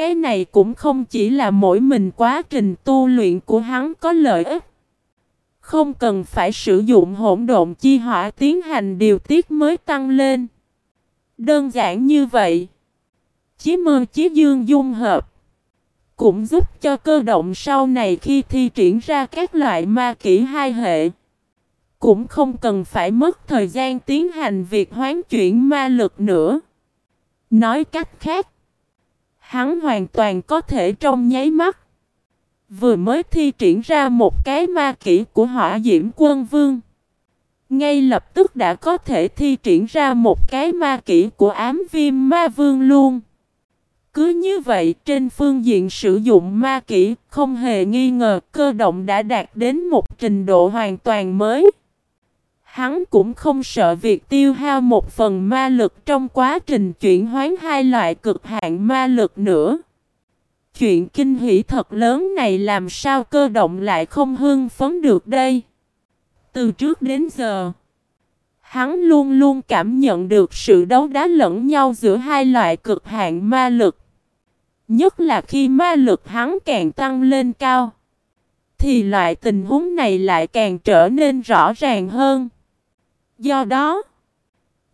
cái này cũng không chỉ là mỗi mình quá trình tu luyện của hắn có lợi ích. Không cần phải sử dụng hỗn độn chi hỏa tiến hành điều tiết mới tăng lên. Đơn giản như vậy. Chí mơ chí dương dung hợp. Cũng giúp cho cơ động sau này khi thi triển ra các loại ma kỹ hai hệ. Cũng không cần phải mất thời gian tiến hành việc hoán chuyển ma lực nữa. Nói cách khác. Hắn hoàn toàn có thể trong nháy mắt. Vừa mới thi triển ra một cái ma kỹ của hỏa diễm quân vương. Ngay lập tức đã có thể thi triển ra một cái ma kỹ của ám viêm ma vương luôn. Cứ như vậy, trên phương diện sử dụng ma kỹ, không hề nghi ngờ, cơ động đã đạt đến một trình độ hoàn toàn mới. Hắn cũng không sợ việc tiêu hao một phần ma lực trong quá trình chuyển hóa hai loại cực hạn ma lực nữa. Chuyện kinh hỷ thật lớn này làm sao cơ động lại không hưng phấn được đây. Từ trước đến giờ, hắn luôn luôn cảm nhận được sự đấu đá lẫn nhau giữa hai loại cực hạn ma lực. Nhất là khi ma lực hắn càng tăng lên cao, thì loại tình huống này lại càng trở nên rõ ràng hơn. Do đó,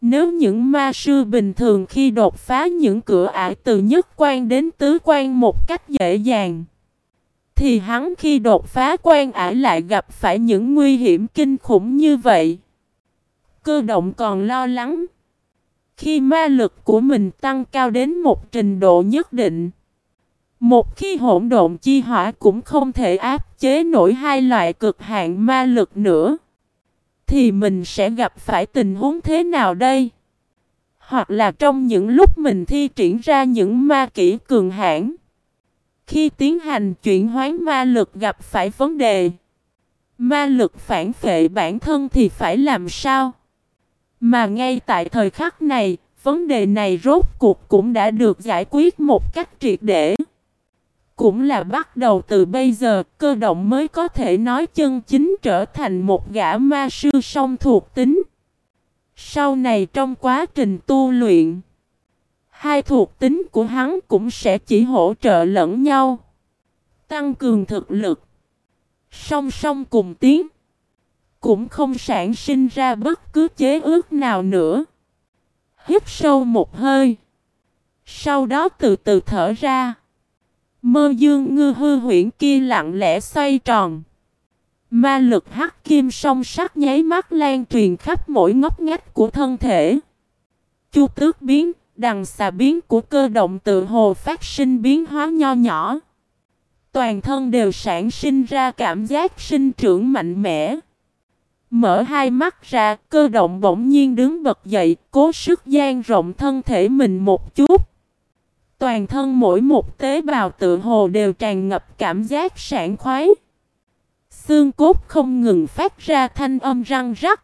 nếu những ma sư bình thường khi đột phá những cửa ải từ nhất quan đến tứ quan một cách dễ dàng, thì hắn khi đột phá quan ải lại gặp phải những nguy hiểm kinh khủng như vậy. Cơ động còn lo lắng. Khi ma lực của mình tăng cao đến một trình độ nhất định, một khi hỗn độn chi hỏa cũng không thể áp chế nổi hai loại cực hạn ma lực nữa. Thì mình sẽ gặp phải tình huống thế nào đây? Hoặc là trong những lúc mình thi triển ra những ma kỹ cường hãn Khi tiến hành chuyển hóa ma lực gặp phải vấn đề Ma lực phản phệ bản thân thì phải làm sao? Mà ngay tại thời khắc này, vấn đề này rốt cuộc cũng đã được giải quyết một cách triệt để. Cũng là bắt đầu từ bây giờ, cơ động mới có thể nói chân chính trở thành một gã ma sư song thuộc tính. Sau này trong quá trình tu luyện, hai thuộc tính của hắn cũng sẽ chỉ hỗ trợ lẫn nhau, tăng cường thực lực, song song cùng tiến, cũng không sản sinh ra bất cứ chế ước nào nữa. Hít sâu một hơi, sau đó từ từ thở ra. Mơ dương ngư hư huyễn kia lặng lẽ xoay tròn. Ma lực hắc kim song sắc nháy mắt lan truyền khắp mỗi ngóc ngách của thân thể. Chu tước biến, đằng xà biến của cơ động tự hồ phát sinh biến hóa nho nhỏ. Toàn thân đều sản sinh ra cảm giác sinh trưởng mạnh mẽ. Mở hai mắt ra, cơ động bỗng nhiên đứng bật dậy, cố sức gian rộng thân thể mình một chút. Toàn thân mỗi một tế bào tự hồ đều tràn ngập cảm giác sảng khoái. Xương cốt không ngừng phát ra thanh âm răng rắc.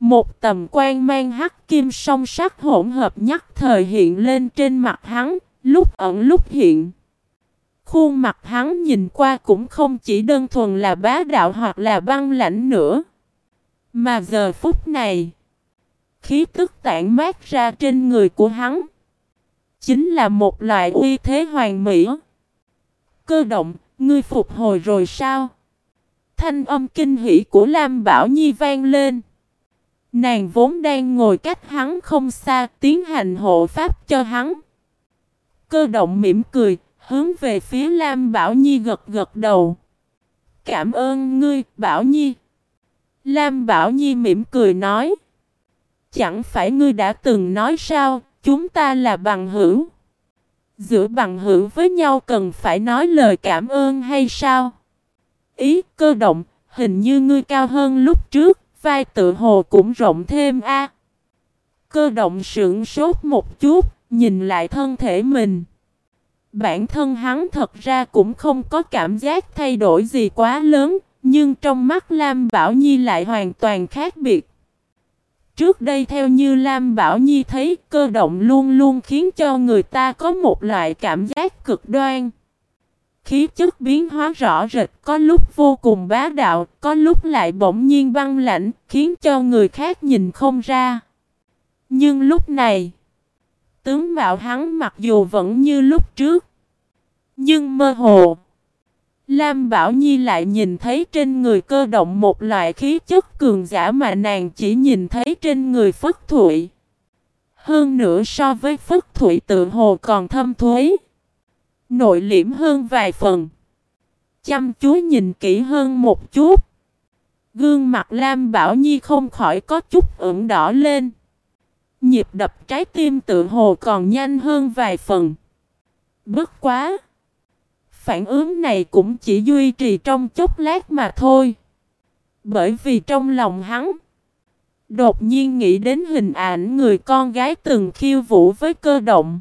Một tầm quan mang hắc kim song sắc hỗn hợp nhất thời hiện lên trên mặt hắn, lúc ẩn lúc hiện. Khuôn mặt hắn nhìn qua cũng không chỉ đơn thuần là bá đạo hoặc là băng lãnh nữa. Mà giờ phút này, khí tức tản mát ra trên người của hắn chính là một loại uy thế hoàn mỹ. Cơ động, ngươi phục hồi rồi sao? Thanh âm kinh hỉ của Lam Bảo Nhi vang lên. Nàng vốn đang ngồi cách hắn không xa, tiến hành hộ pháp cho hắn. Cơ động mỉm cười, hướng về phía Lam Bảo Nhi gật gật đầu. Cảm ơn ngươi, Bảo Nhi. Lam Bảo Nhi mỉm cười nói. Chẳng phải ngươi đã từng nói sao, Chúng ta là bằng hữu. Giữa bằng hữu với nhau cần phải nói lời cảm ơn hay sao? Ý cơ động, hình như ngươi cao hơn lúc trước, vai tự hồ cũng rộng thêm a. Cơ động sững sốt một chút, nhìn lại thân thể mình. Bản thân hắn thật ra cũng không có cảm giác thay đổi gì quá lớn, nhưng trong mắt Lam Bảo Nhi lại hoàn toàn khác biệt. Trước đây theo như Lam Bảo Nhi thấy cơ động luôn luôn khiến cho người ta có một loại cảm giác cực đoan. Khí chất biến hóa rõ rệt có lúc vô cùng bá đạo, có lúc lại bỗng nhiên băng lãnh, khiến cho người khác nhìn không ra. Nhưng lúc này, tướng mạo hắn mặc dù vẫn như lúc trước, Nhưng mơ hồ, Lam Bảo Nhi lại nhìn thấy trên người cơ động một loại khí chất cường giả mà nàng chỉ nhìn thấy trên người Phất Thụy. Hơn nữa so với Phất Thụy tự hồ còn thâm thuế. Nội liễm hơn vài phần. Chăm chú nhìn kỹ hơn một chút. Gương mặt Lam Bảo Nhi không khỏi có chút ửng đỏ lên. Nhịp đập trái tim tự hồ còn nhanh hơn vài phần. Bất quá! Phản ứng này cũng chỉ duy trì trong chốc lát mà thôi. Bởi vì trong lòng hắn, đột nhiên nghĩ đến hình ảnh người con gái từng khiêu vũ với cơ động.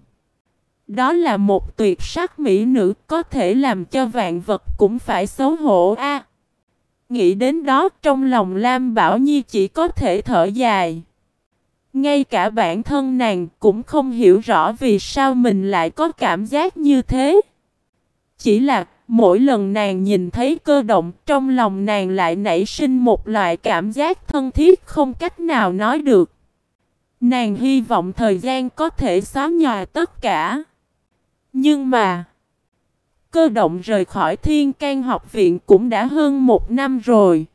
Đó là một tuyệt sắc mỹ nữ có thể làm cho vạn vật cũng phải xấu hổ a. nghĩ đến đó trong lòng Lam Bảo Nhi chỉ có thể thở dài. Ngay cả bản thân nàng cũng không hiểu rõ vì sao mình lại có cảm giác như thế. Chỉ là mỗi lần nàng nhìn thấy cơ động trong lòng nàng lại nảy sinh một loại cảm giác thân thiết không cách nào nói được. Nàng hy vọng thời gian có thể xóa nhòa tất cả. Nhưng mà, cơ động rời khỏi thiên can học viện cũng đã hơn một năm rồi.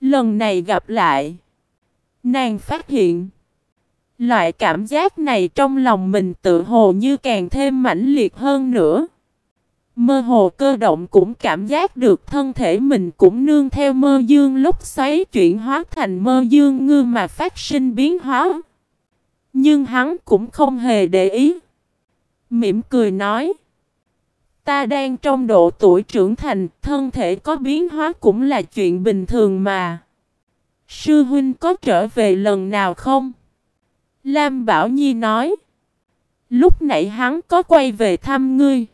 Lần này gặp lại, nàng phát hiện, loại cảm giác này trong lòng mình tự hồ như càng thêm mãnh liệt hơn nữa. Mơ hồ cơ động cũng cảm giác được thân thể mình cũng nương theo mơ dương lúc xoáy chuyển hóa thành mơ dương ngư mà phát sinh biến hóa. Nhưng hắn cũng không hề để ý. Mỉm cười nói. Ta đang trong độ tuổi trưởng thành, thân thể có biến hóa cũng là chuyện bình thường mà. Sư huynh có trở về lần nào không? Lam Bảo Nhi nói. Lúc nãy hắn có quay về thăm ngươi.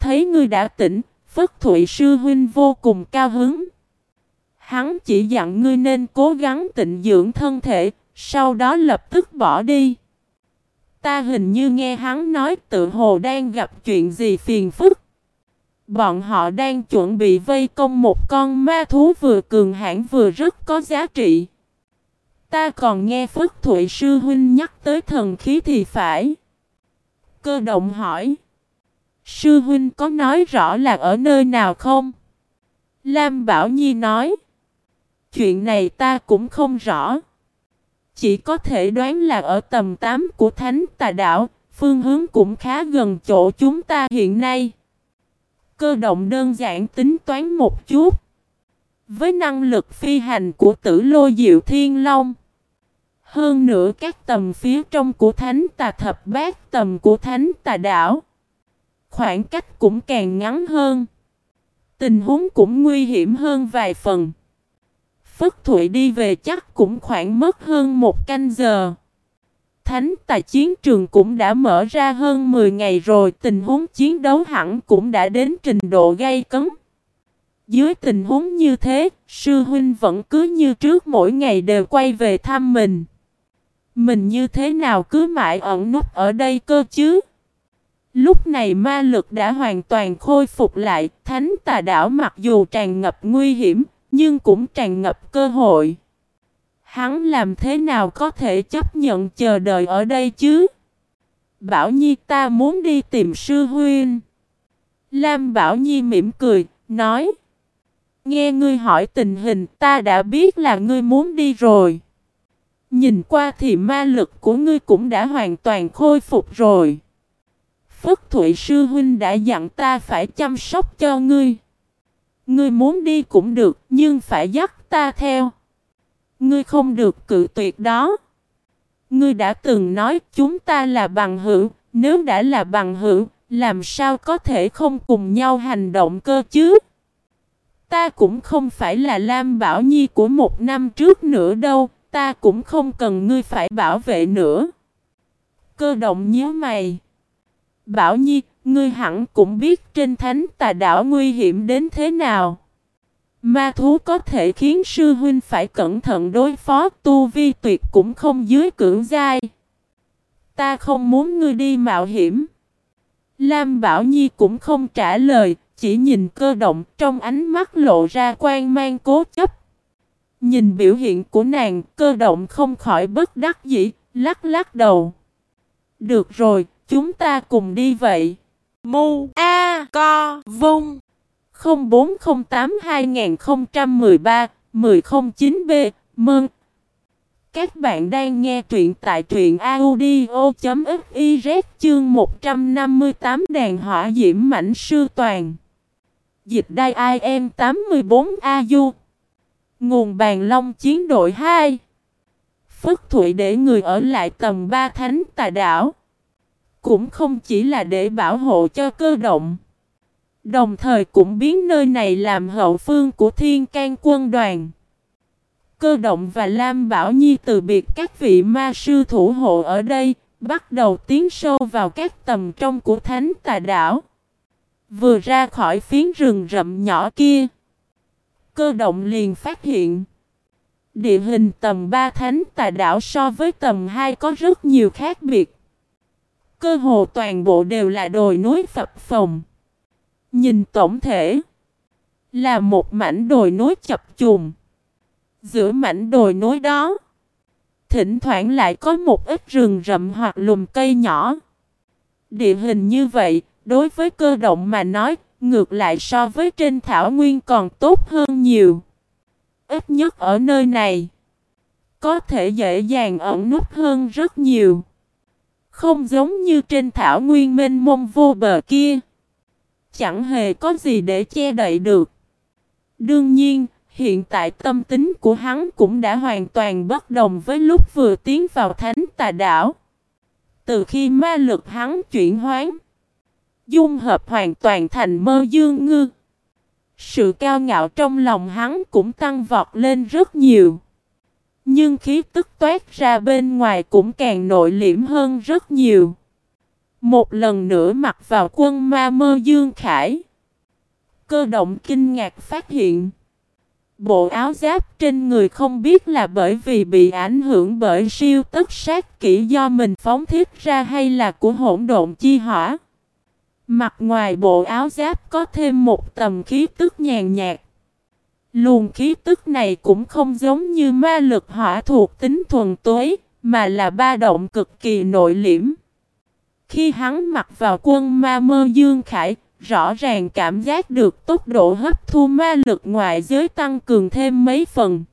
Thấy ngươi đã tỉnh, Phất Thụy Sư Huynh vô cùng cao hứng. Hắn chỉ dặn ngươi nên cố gắng tịnh dưỡng thân thể, sau đó lập tức bỏ đi. Ta hình như nghe hắn nói tự hồ đang gặp chuyện gì phiền phức. Bọn họ đang chuẩn bị vây công một con ma thú vừa cường hãn vừa rất có giá trị. Ta còn nghe Phất Thụy Sư Huynh nhắc tới thần khí thì phải. Cơ động hỏi. Sư huynh có nói rõ là ở nơi nào không? Lam Bảo Nhi nói. Chuyện này ta cũng không rõ. Chỉ có thể đoán là ở tầm 8 của Thánh Tà Đảo, phương hướng cũng khá gần chỗ chúng ta hiện nay. Cơ động đơn giản tính toán một chút. Với năng lực phi hành của tử lô diệu thiên long. Hơn nữa các tầm phía trong của Thánh Tà Thập Bát tầm của Thánh Tà Đảo. Khoảng cách cũng càng ngắn hơn. Tình huống cũng nguy hiểm hơn vài phần. Phất Thụy đi về chắc cũng khoảng mất hơn một canh giờ. Thánh tài chiến trường cũng đã mở ra hơn 10 ngày rồi, tình huống chiến đấu hẳn cũng đã đến trình độ gay cấn. Dưới tình huống như thế, sư huynh vẫn cứ như trước mỗi ngày đều quay về thăm mình. Mình như thế nào cứ mãi ẩn nút ở đây cơ chứ? Lúc này ma lực đã hoàn toàn khôi phục lại, thánh tà đảo mặc dù tràn ngập nguy hiểm, nhưng cũng tràn ngập cơ hội. Hắn làm thế nào có thể chấp nhận chờ đợi ở đây chứ? Bảo Nhi ta muốn đi tìm sư huynh. Lam Bảo Nhi mỉm cười, nói. Nghe ngươi hỏi tình hình ta đã biết là ngươi muốn đi rồi. Nhìn qua thì ma lực của ngươi cũng đã hoàn toàn khôi phục rồi. Phất Thụy Sư Huynh đã dặn ta phải chăm sóc cho ngươi. Ngươi muốn đi cũng được, nhưng phải dắt ta theo. Ngươi không được cự tuyệt đó. Ngươi đã từng nói chúng ta là bằng hữu, nếu đã là bằng hữu, làm sao có thể không cùng nhau hành động cơ chứ? Ta cũng không phải là Lam Bảo Nhi của một năm trước nữa đâu, ta cũng không cần ngươi phải bảo vệ nữa. Cơ động nhớ mày. Bảo Nhi, ngươi hẳn cũng biết trên thánh tà đảo nguy hiểm đến thế nào. Ma thú có thể khiến sư huynh phải cẩn thận đối phó tu vi tuyệt cũng không dưới cưỡng giai. Ta không muốn ngươi đi mạo hiểm. Lam Bảo Nhi cũng không trả lời, chỉ nhìn cơ động trong ánh mắt lộ ra quan mang cố chấp. Nhìn biểu hiện của nàng, cơ động không khỏi bất đắc dĩ, lắc lắc đầu. Được rồi, Chúng ta cùng đi vậy. Mu A Co. Vung 0408 2013 109 B Mừng! Các bạn đang nghe truyện tại truyện audio.fiz chương 158 đàn hỏa diễm mảnh sư toàn. Dịch đai IM 84 AU Nguồn bàn long chiến đội 2 Phất Thụy để người ở lại tầng 3 thánh tà đảo. Cũng không chỉ là để bảo hộ cho cơ động. Đồng thời cũng biến nơi này làm hậu phương của thiên can quân đoàn. Cơ động và Lam Bảo Nhi từ biệt các vị ma sư thủ hộ ở đây, bắt đầu tiến sâu vào các tầm trong của thánh tà đảo. Vừa ra khỏi phiến rừng rậm nhỏ kia, cơ động liền phát hiện. Địa hình tầm 3 thánh tà đảo so với tầm 2 có rất nhiều khác biệt. Cơ hồ toàn bộ đều là đồi núi phập phồng. Nhìn tổng thể là một mảnh đồi núi chập trùng. Giữa mảnh đồi núi đó, thỉnh thoảng lại có một ít rừng rậm hoặc lùm cây nhỏ. Địa hình như vậy, đối với cơ động mà nói, ngược lại so với trên thảo nguyên còn tốt hơn nhiều. Ít nhất ở nơi này, có thể dễ dàng ẩn nút hơn rất nhiều. Không giống như trên thảo nguyên mênh mông vô bờ kia. Chẳng hề có gì để che đậy được. Đương nhiên, hiện tại tâm tính của hắn cũng đã hoàn toàn bất đồng với lúc vừa tiến vào thánh tà đảo. Từ khi ma lực hắn chuyển hoán, dung hợp hoàn toàn thành mơ dương ngư. Sự cao ngạo trong lòng hắn cũng tăng vọt lên rất nhiều. Nhưng khí tức toát ra bên ngoài cũng càng nội liễm hơn rất nhiều. Một lần nữa mặc vào quân ma mơ dương khải. Cơ động kinh ngạc phát hiện. Bộ áo giáp trên người không biết là bởi vì bị ảnh hưởng bởi siêu tất sát kỹ do mình phóng thiết ra hay là của hỗn độn chi hỏa. Mặt ngoài bộ áo giáp có thêm một tầm khí tức nhàn nhạt. Luồng khí tức này cũng không giống như ma lực hỏa thuộc tính thuần tối, mà là ba động cực kỳ nội liễm. Khi hắn mặc vào quân ma mơ dương khải, rõ ràng cảm giác được tốc độ hấp thu ma lực ngoại giới tăng cường thêm mấy phần.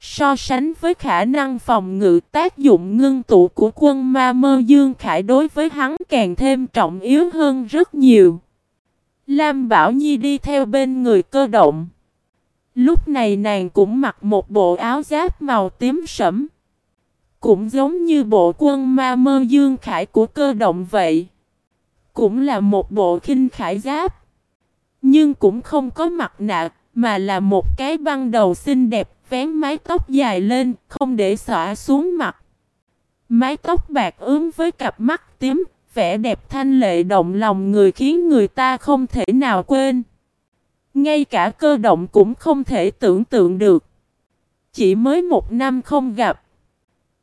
So sánh với khả năng phòng ngự tác dụng ngưng tụ của quân ma mơ dương khải đối với hắn càng thêm trọng yếu hơn rất nhiều. Lam Bảo Nhi đi theo bên người cơ động. Lúc này nàng cũng mặc một bộ áo giáp màu tím sẫm. Cũng giống như bộ quân ma mơ dương khải của cơ động vậy. Cũng là một bộ khinh khải giáp. Nhưng cũng không có mặt nạ, mà là một cái băng đầu xinh đẹp, vén mái tóc dài lên, không để xõa xuống mặt. Mái tóc bạc ướm với cặp mắt tím, vẻ đẹp thanh lệ động lòng người khiến người ta không thể nào quên. Ngay cả cơ động cũng không thể tưởng tượng được. Chỉ mới một năm không gặp.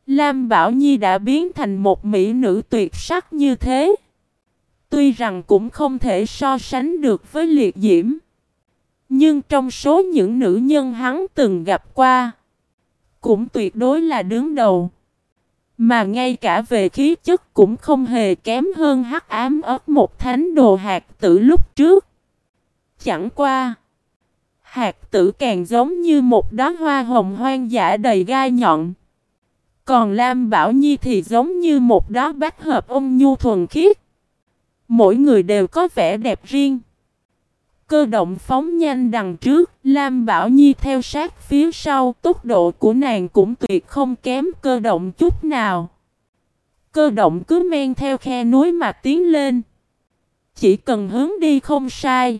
Lam Bảo Nhi đã biến thành một mỹ nữ tuyệt sắc như thế. Tuy rằng cũng không thể so sánh được với liệt diễm. Nhưng trong số những nữ nhân hắn từng gặp qua. Cũng tuyệt đối là đứng đầu. Mà ngay cả về khí chất cũng không hề kém hơn hắc ám ớt một thánh đồ hạt tử lúc trước. Chẳng qua. Hạt tử càng giống như một đóa hoa hồng hoang dã đầy gai nhọn. Còn Lam Bảo Nhi thì giống như một đóa bách hợp ông nhu thuần khiết. Mỗi người đều có vẻ đẹp riêng. Cơ động phóng nhanh đằng trước, Lam Bảo Nhi theo sát phía sau, tốc độ của nàng cũng tuyệt không kém cơ động chút nào. Cơ động cứ men theo khe núi mà tiến lên. Chỉ cần hướng đi không sai.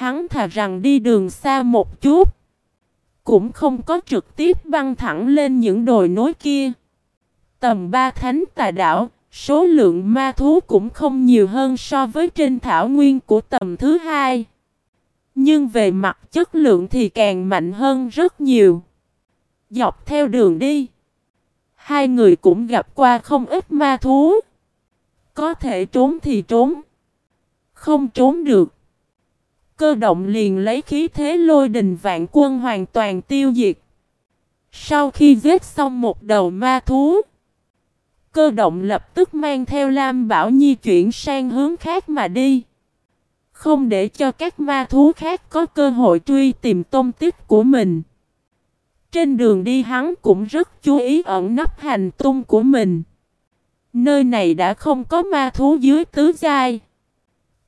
Hắn thà rằng đi đường xa một chút. Cũng không có trực tiếp băng thẳng lên những đồi núi kia. Tầm ba thánh tà đảo, số lượng ma thú cũng không nhiều hơn so với trên thảo nguyên của tầm thứ hai. Nhưng về mặt chất lượng thì càng mạnh hơn rất nhiều. Dọc theo đường đi, hai người cũng gặp qua không ít ma thú. Có thể trốn thì trốn, không trốn được cơ động liền lấy khí thế lôi đình vạn quân hoàn toàn tiêu diệt. Sau khi giết xong một đầu ma thú, cơ động lập tức mang theo Lam Bảo Nhi chuyển sang hướng khác mà đi. Không để cho các ma thú khác có cơ hội truy tìm tôm tích của mình. Trên đường đi hắn cũng rất chú ý ẩn nấp hành tung của mình. Nơi này đã không có ma thú dưới tứ giai.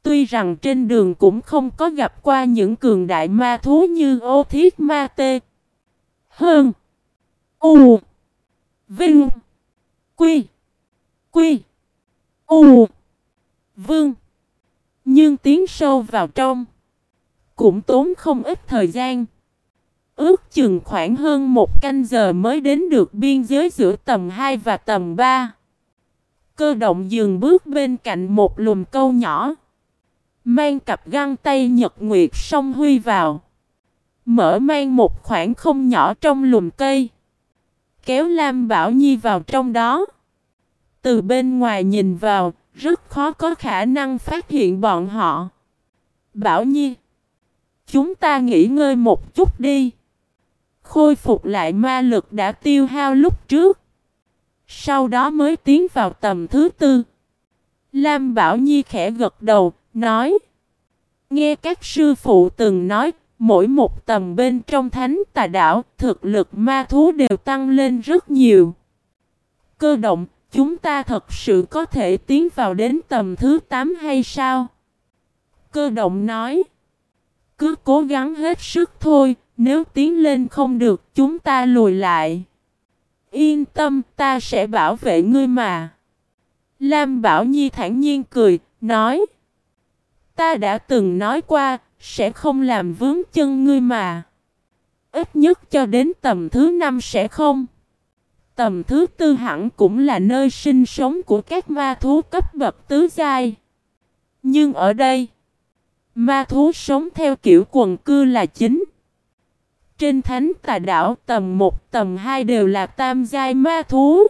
Tuy rằng trên đường cũng không có gặp qua những cường đại ma thú như ô thiết ma tê. Hơn. U. Vinh. Quy. Quy. U. Vương. Nhưng tiến sâu vào trong. Cũng tốn không ít thời gian. Ước chừng khoảng hơn một canh giờ mới đến được biên giới giữa tầm 2 và tầm 3. Cơ động dừng bước bên cạnh một lùm câu nhỏ. Mang cặp găng tay nhật nguyệt song huy vào. Mở mang một khoảng không nhỏ trong lùm cây. Kéo Lam Bảo Nhi vào trong đó. Từ bên ngoài nhìn vào, rất khó có khả năng phát hiện bọn họ. Bảo Nhi, chúng ta nghỉ ngơi một chút đi. Khôi phục lại ma lực đã tiêu hao lúc trước. Sau đó mới tiến vào tầm thứ tư. Lam Bảo Nhi khẽ gật đầu, nói. Nghe các sư phụ từng nói, mỗi một tầm bên trong thánh tà đảo, thực lực ma thú đều tăng lên rất nhiều. Cơ động, chúng ta thật sự có thể tiến vào đến tầm thứ 8 hay sao? Cơ động nói. Cứ cố gắng hết sức thôi, nếu tiến lên không được chúng ta lùi lại. Yên tâm ta sẽ bảo vệ ngươi mà. Lam Bảo Nhi thản nhiên cười, nói. Ta đã từng nói qua, sẽ không làm vướng chân ngươi mà. Ít nhất cho đến tầm thứ năm sẽ không. Tầm thứ tư hẳn cũng là nơi sinh sống của các ma thú cấp bậc tứ giai. Nhưng ở đây, ma thú sống theo kiểu quần cư là chính. Trên thánh tà đảo tầm 1 tầm 2 đều là tam giai ma thú.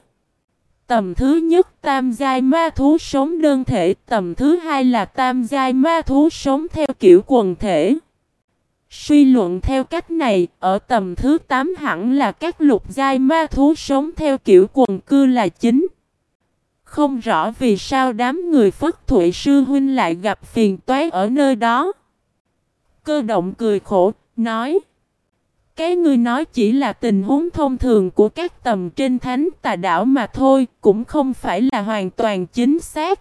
Tầm thứ nhất tam giai ma thú sống đơn thể, tầm thứ hai là tam giai ma thú sống theo kiểu quần thể. Suy luận theo cách này, ở tầm thứ 8 hẳn là các lục giai ma thú sống theo kiểu quần cư là chính. Không rõ vì sao đám người Phất Thụy Sư Huynh lại gặp phiền toái ở nơi đó. Cơ động cười khổ, nói cái ngươi nói chỉ là tình huống thông thường của các tầm trên thánh tà đảo mà thôi, cũng không phải là hoàn toàn chính xác.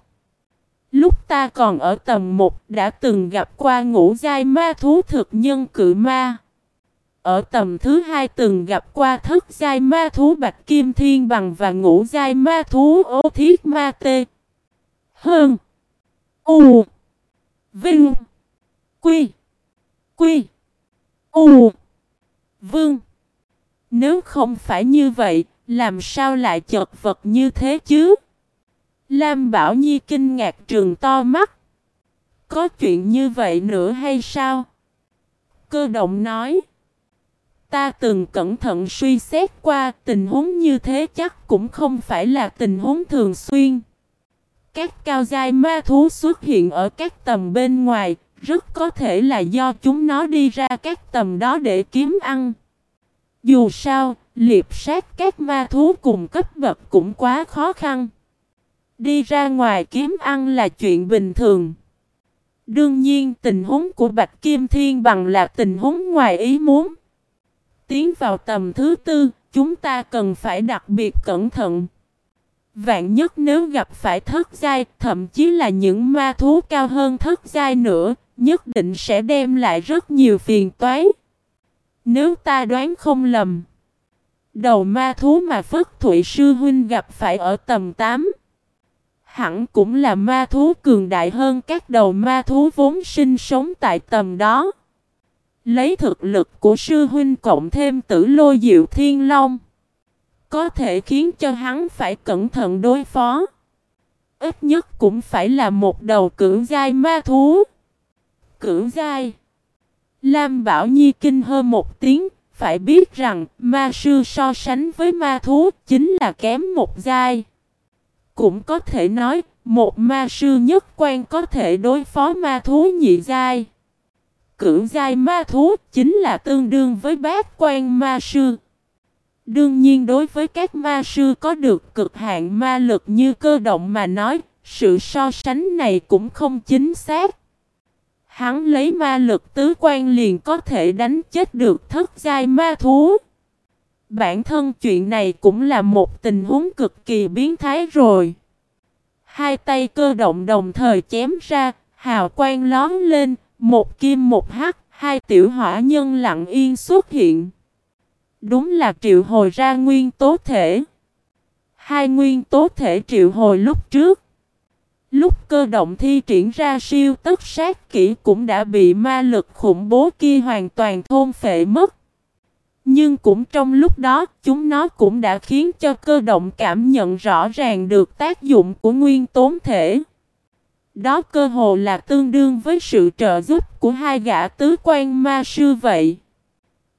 Lúc ta còn ở tầm 1 đã từng gặp qua ngũ giai ma thú thực nhân cự ma. Ở tầm thứ hai từng gặp qua thất giai ma thú bạch kim thiên bằng và ngũ giai ma thú ô thiết ma tê. Hơn. U. Vinh. Quy. Quy. U. Vương. Nếu không phải như vậy, làm sao lại chật vật như thế chứ? Lam Bảo Nhi kinh ngạc trường to mắt. Có chuyện như vậy nữa hay sao? Cơ động nói. Ta từng cẩn thận suy xét qua tình huống như thế chắc cũng không phải là tình huống thường xuyên. Các cao giai ma thú xuất hiện ở các tầm bên ngoài, rất có thể là do chúng nó đi ra các tầm đó để kiếm ăn. Dù sao, liệp sát các ma thú cùng cấp bậc cũng quá khó khăn. Đi ra ngoài kiếm ăn là chuyện bình thường. Đương nhiên tình huống của Bạch Kim Thiên bằng là tình huống ngoài ý muốn. Tiến vào tầm thứ tư, chúng ta cần phải đặc biệt cẩn thận. Vạn nhất nếu gặp phải thất giai, thậm chí là những ma thú cao hơn thất giai nữa, nhất định sẽ đem lại rất nhiều phiền toái. Nếu ta đoán không lầm, đầu ma thú mà Phất Thụy Sư Huynh gặp phải ở tầm 8, hẳn cũng là ma thú cường đại hơn các đầu ma thú vốn sinh sống tại tầm đó. Lấy thực lực của Sư Huynh cộng thêm tử lôi diệu thiên long, có thể khiến cho hắn phải cẩn thận đối phó. Ít nhất cũng phải là một đầu cưỡng giai ma thú cửu giai Lam Bảo Nhi kinh hơn một tiếng, phải biết rằng ma sư so sánh với ma thú chính là kém một giai. Cũng có thể nói, một ma sư nhất quan có thể đối phó ma thú nhị giai. Cửu giai ma thú chính là tương đương với bát quan ma sư. Đương nhiên đối với các ma sư có được cực hạn ma lực như cơ động mà nói, sự so sánh này cũng không chính xác. Hắn lấy ma lực tứ quan liền có thể đánh chết được thất giai ma thú. Bản thân chuyện này cũng là một tình huống cực kỳ biến thái rồi. Hai tay cơ động đồng thời chém ra, hào quang lón lên, một kim một hắc, hai tiểu hỏa nhân lặng yên xuất hiện. Đúng là triệu hồi ra nguyên tố thể. Hai nguyên tố thể triệu hồi lúc trước. Lúc cơ động thi triển ra siêu tất sát kỹ cũng đã bị ma lực khủng bố kia hoàn toàn thôn phệ mất. Nhưng cũng trong lúc đó, chúng nó cũng đã khiến cho cơ động cảm nhận rõ ràng được tác dụng của nguyên tố thể. Đó cơ hồ là tương đương với sự trợ giúp của hai gã tứ quan ma sư vậy.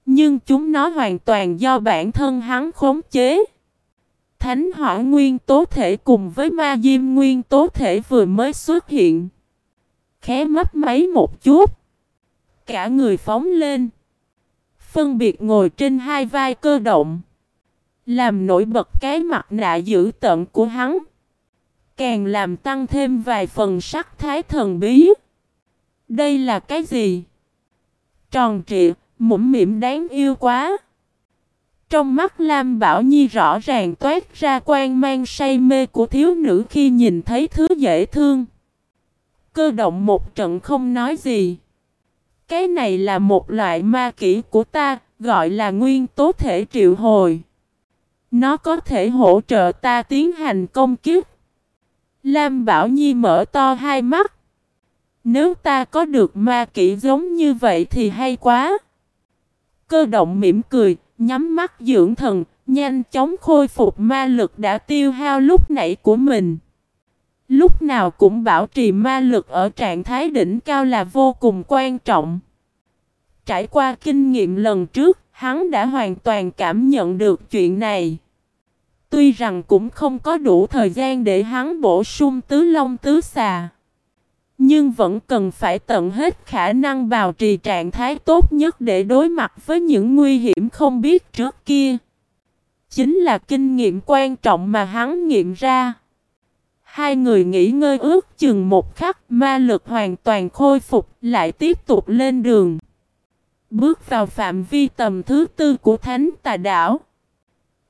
Nhưng chúng nó hoàn toàn do bản thân hắn khống chế. Thánh hỏa nguyên tố thể cùng với ma diêm nguyên tố thể vừa mới xuất hiện. Khé mấp máy một chút. Cả người phóng lên. Phân biệt ngồi trên hai vai cơ động. Làm nổi bật cái mặt nạ dữ tợn của hắn. Càng làm tăng thêm vài phần sắc thái thần bí. Đây là cái gì? Tròn trịa, mũm mỉm đáng yêu quá. Trong mắt Lam Bảo Nhi rõ ràng toát ra quan mang say mê của thiếu nữ khi nhìn thấy thứ dễ thương. Cơ động một trận không nói gì. Cái này là một loại ma kỹ của ta, gọi là nguyên tố thể triệu hồi. Nó có thể hỗ trợ ta tiến hành công kiếp. Lam Bảo Nhi mở to hai mắt. Nếu ta có được ma kỹ giống như vậy thì hay quá. Cơ động mỉm cười, nhắm mắt dưỡng thần, nhanh chóng khôi phục ma lực đã tiêu hao lúc nãy của mình. Lúc nào cũng bảo trì ma lực ở trạng thái đỉnh cao là vô cùng quan trọng. Trải qua kinh nghiệm lần trước, hắn đã hoàn toàn cảm nhận được chuyện này. Tuy rằng cũng không có đủ thời gian để hắn bổ sung tứ long tứ xà. Nhưng vẫn cần phải tận hết khả năng bào trì trạng thái tốt nhất để đối mặt với những nguy hiểm không biết trước kia. Chính là kinh nghiệm quan trọng mà hắn nghiệm ra. Hai người nghỉ ngơi ước chừng một khắc, ma lực hoàn toàn khôi phục, lại tiếp tục lên đường. Bước vào phạm vi tầm thứ tư của thánh tà đảo.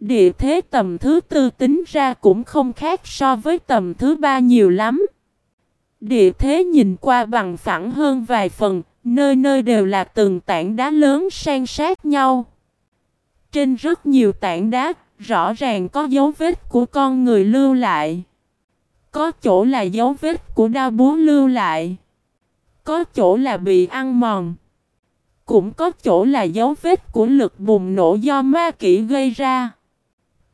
Địa thế tầm thứ tư tính ra cũng không khác so với tầm thứ ba nhiều lắm. Địa thế nhìn qua bằng phẳng hơn vài phần, nơi nơi đều là từng tảng đá lớn san sát nhau. Trên rất nhiều tảng đá, rõ ràng có dấu vết của con người lưu lại. Có chỗ là dấu vết của đao búa lưu lại. Có chỗ là bị ăn mòn. Cũng có chỗ là dấu vết của lực bùng nổ do ma kỷ gây ra.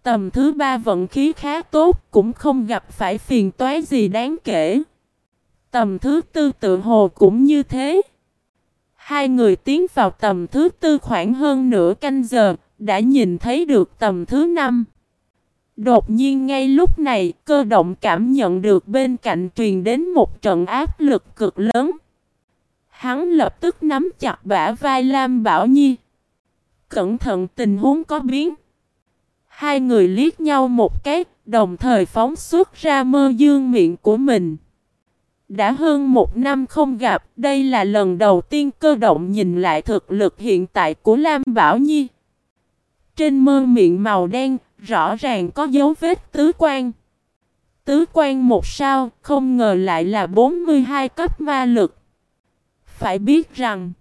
Tầm thứ ba vận khí khá tốt, cũng không gặp phải phiền toái gì đáng kể. Tầm thứ tư tự hồ cũng như thế. Hai người tiến vào tầm thứ tư khoảng hơn nửa canh giờ, đã nhìn thấy được tầm thứ năm. Đột nhiên ngay lúc này, cơ động cảm nhận được bên cạnh truyền đến một trận áp lực cực lớn. Hắn lập tức nắm chặt bả vai Lam Bảo Nhi. Cẩn thận tình huống có biến. Hai người liếc nhau một cái, đồng thời phóng xuất ra mơ dương miệng của mình. Đã hơn một năm không gặp, đây là lần đầu tiên cơ động nhìn lại thực lực hiện tại của Lam Bảo Nhi. Trên mơ miệng màu đen, rõ ràng có dấu vết tứ quan. Tứ quan một sao, không ngờ lại là 42 cấp ma lực. Phải biết rằng,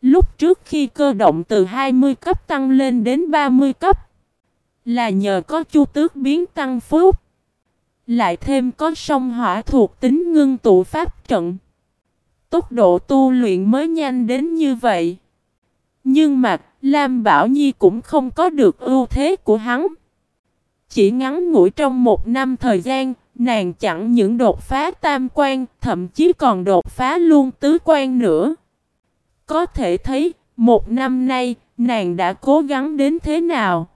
lúc trước khi cơ động từ 20 cấp tăng lên đến 30 cấp, là nhờ có chu tước biến tăng phúc. Lại thêm có sông hỏa thuộc tính ngưng tụ pháp trận. Tốc độ tu luyện mới nhanh đến như vậy. Nhưng mà Lam Bảo Nhi cũng không có được ưu thế của hắn. Chỉ ngắn ngủi trong một năm thời gian, nàng chẳng những đột phá tam quan, thậm chí còn đột phá luôn tứ quan nữa. Có thể thấy, một năm nay, nàng đã cố gắng đến thế nào.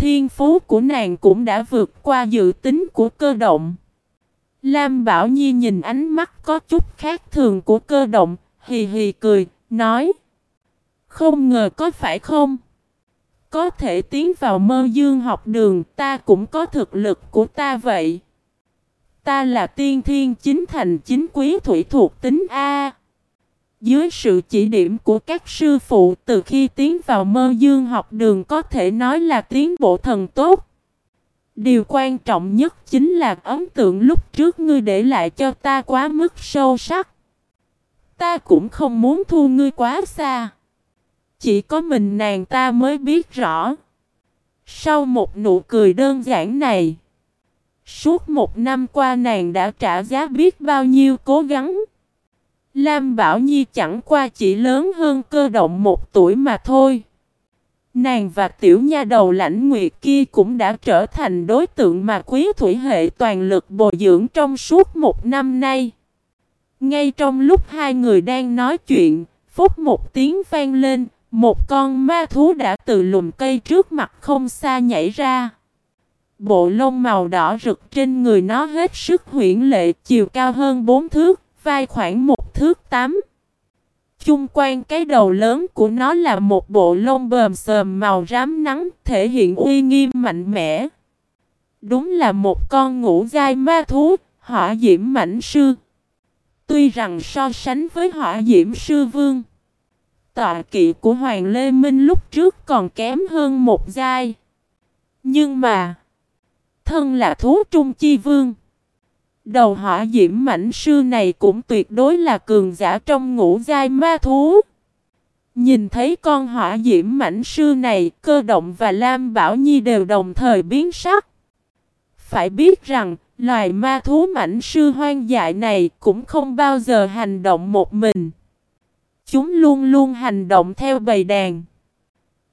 Thiên phú của nàng cũng đã vượt qua dự tính của cơ động. Lam Bảo Nhi nhìn ánh mắt có chút khác thường của cơ động, hì hì cười, nói. Không ngờ có phải không? Có thể tiến vào mơ dương học đường, ta cũng có thực lực của ta vậy. Ta là tiên thiên chính thành chính quý thủy thuộc tính A. Dưới sự chỉ điểm của các sư phụ từ khi tiến vào mơ dương học đường có thể nói là tiến bộ thần tốt. Điều quan trọng nhất chính là ấn tượng lúc trước ngươi để lại cho ta quá mức sâu sắc. Ta cũng không muốn thu ngươi quá xa. Chỉ có mình nàng ta mới biết rõ. Sau một nụ cười đơn giản này, suốt một năm qua nàng đã trả giá biết bao nhiêu cố gắng. Lam Bảo Nhi chẳng qua chỉ lớn hơn cơ động một tuổi mà thôi. Nàng và tiểu nha đầu lãnh nguyệt kia cũng đã trở thành đối tượng mà quý thủy hệ toàn lực bồi dưỡng trong suốt một năm nay. Ngay trong lúc hai người đang nói chuyện, phút một tiếng vang lên, một con ma thú đã từ lùm cây trước mặt không xa nhảy ra. Bộ lông màu đỏ rực trên người nó hết sức huyển lệ, chiều cao hơn bốn thước, vai khoảng một thước tám. Chung quanh cái đầu lớn của nó là một bộ lông bờm sờm màu rám nắng, thể hiện uy nghiêm mạnh mẽ. Đúng là một con ngũ dai ma thú, hỏa diễm mảnh sư. Tuy rằng so sánh với hỏa diễm sư vương, tọa kỵ của Hoàng Lê Minh lúc trước còn kém hơn một giai. Nhưng mà, thân là thú trung chi vương. Đầu hỏa diễm mảnh sư này cũng tuyệt đối là cường giả trong ngũ giai ma thú. Nhìn thấy con hỏa diễm mảnh sư này, cơ động và Lam Bảo Nhi đều đồng thời biến sắc. Phải biết rằng, loài ma thú mảnh sư hoang dại này cũng không bao giờ hành động một mình. Chúng luôn luôn hành động theo bầy đàn.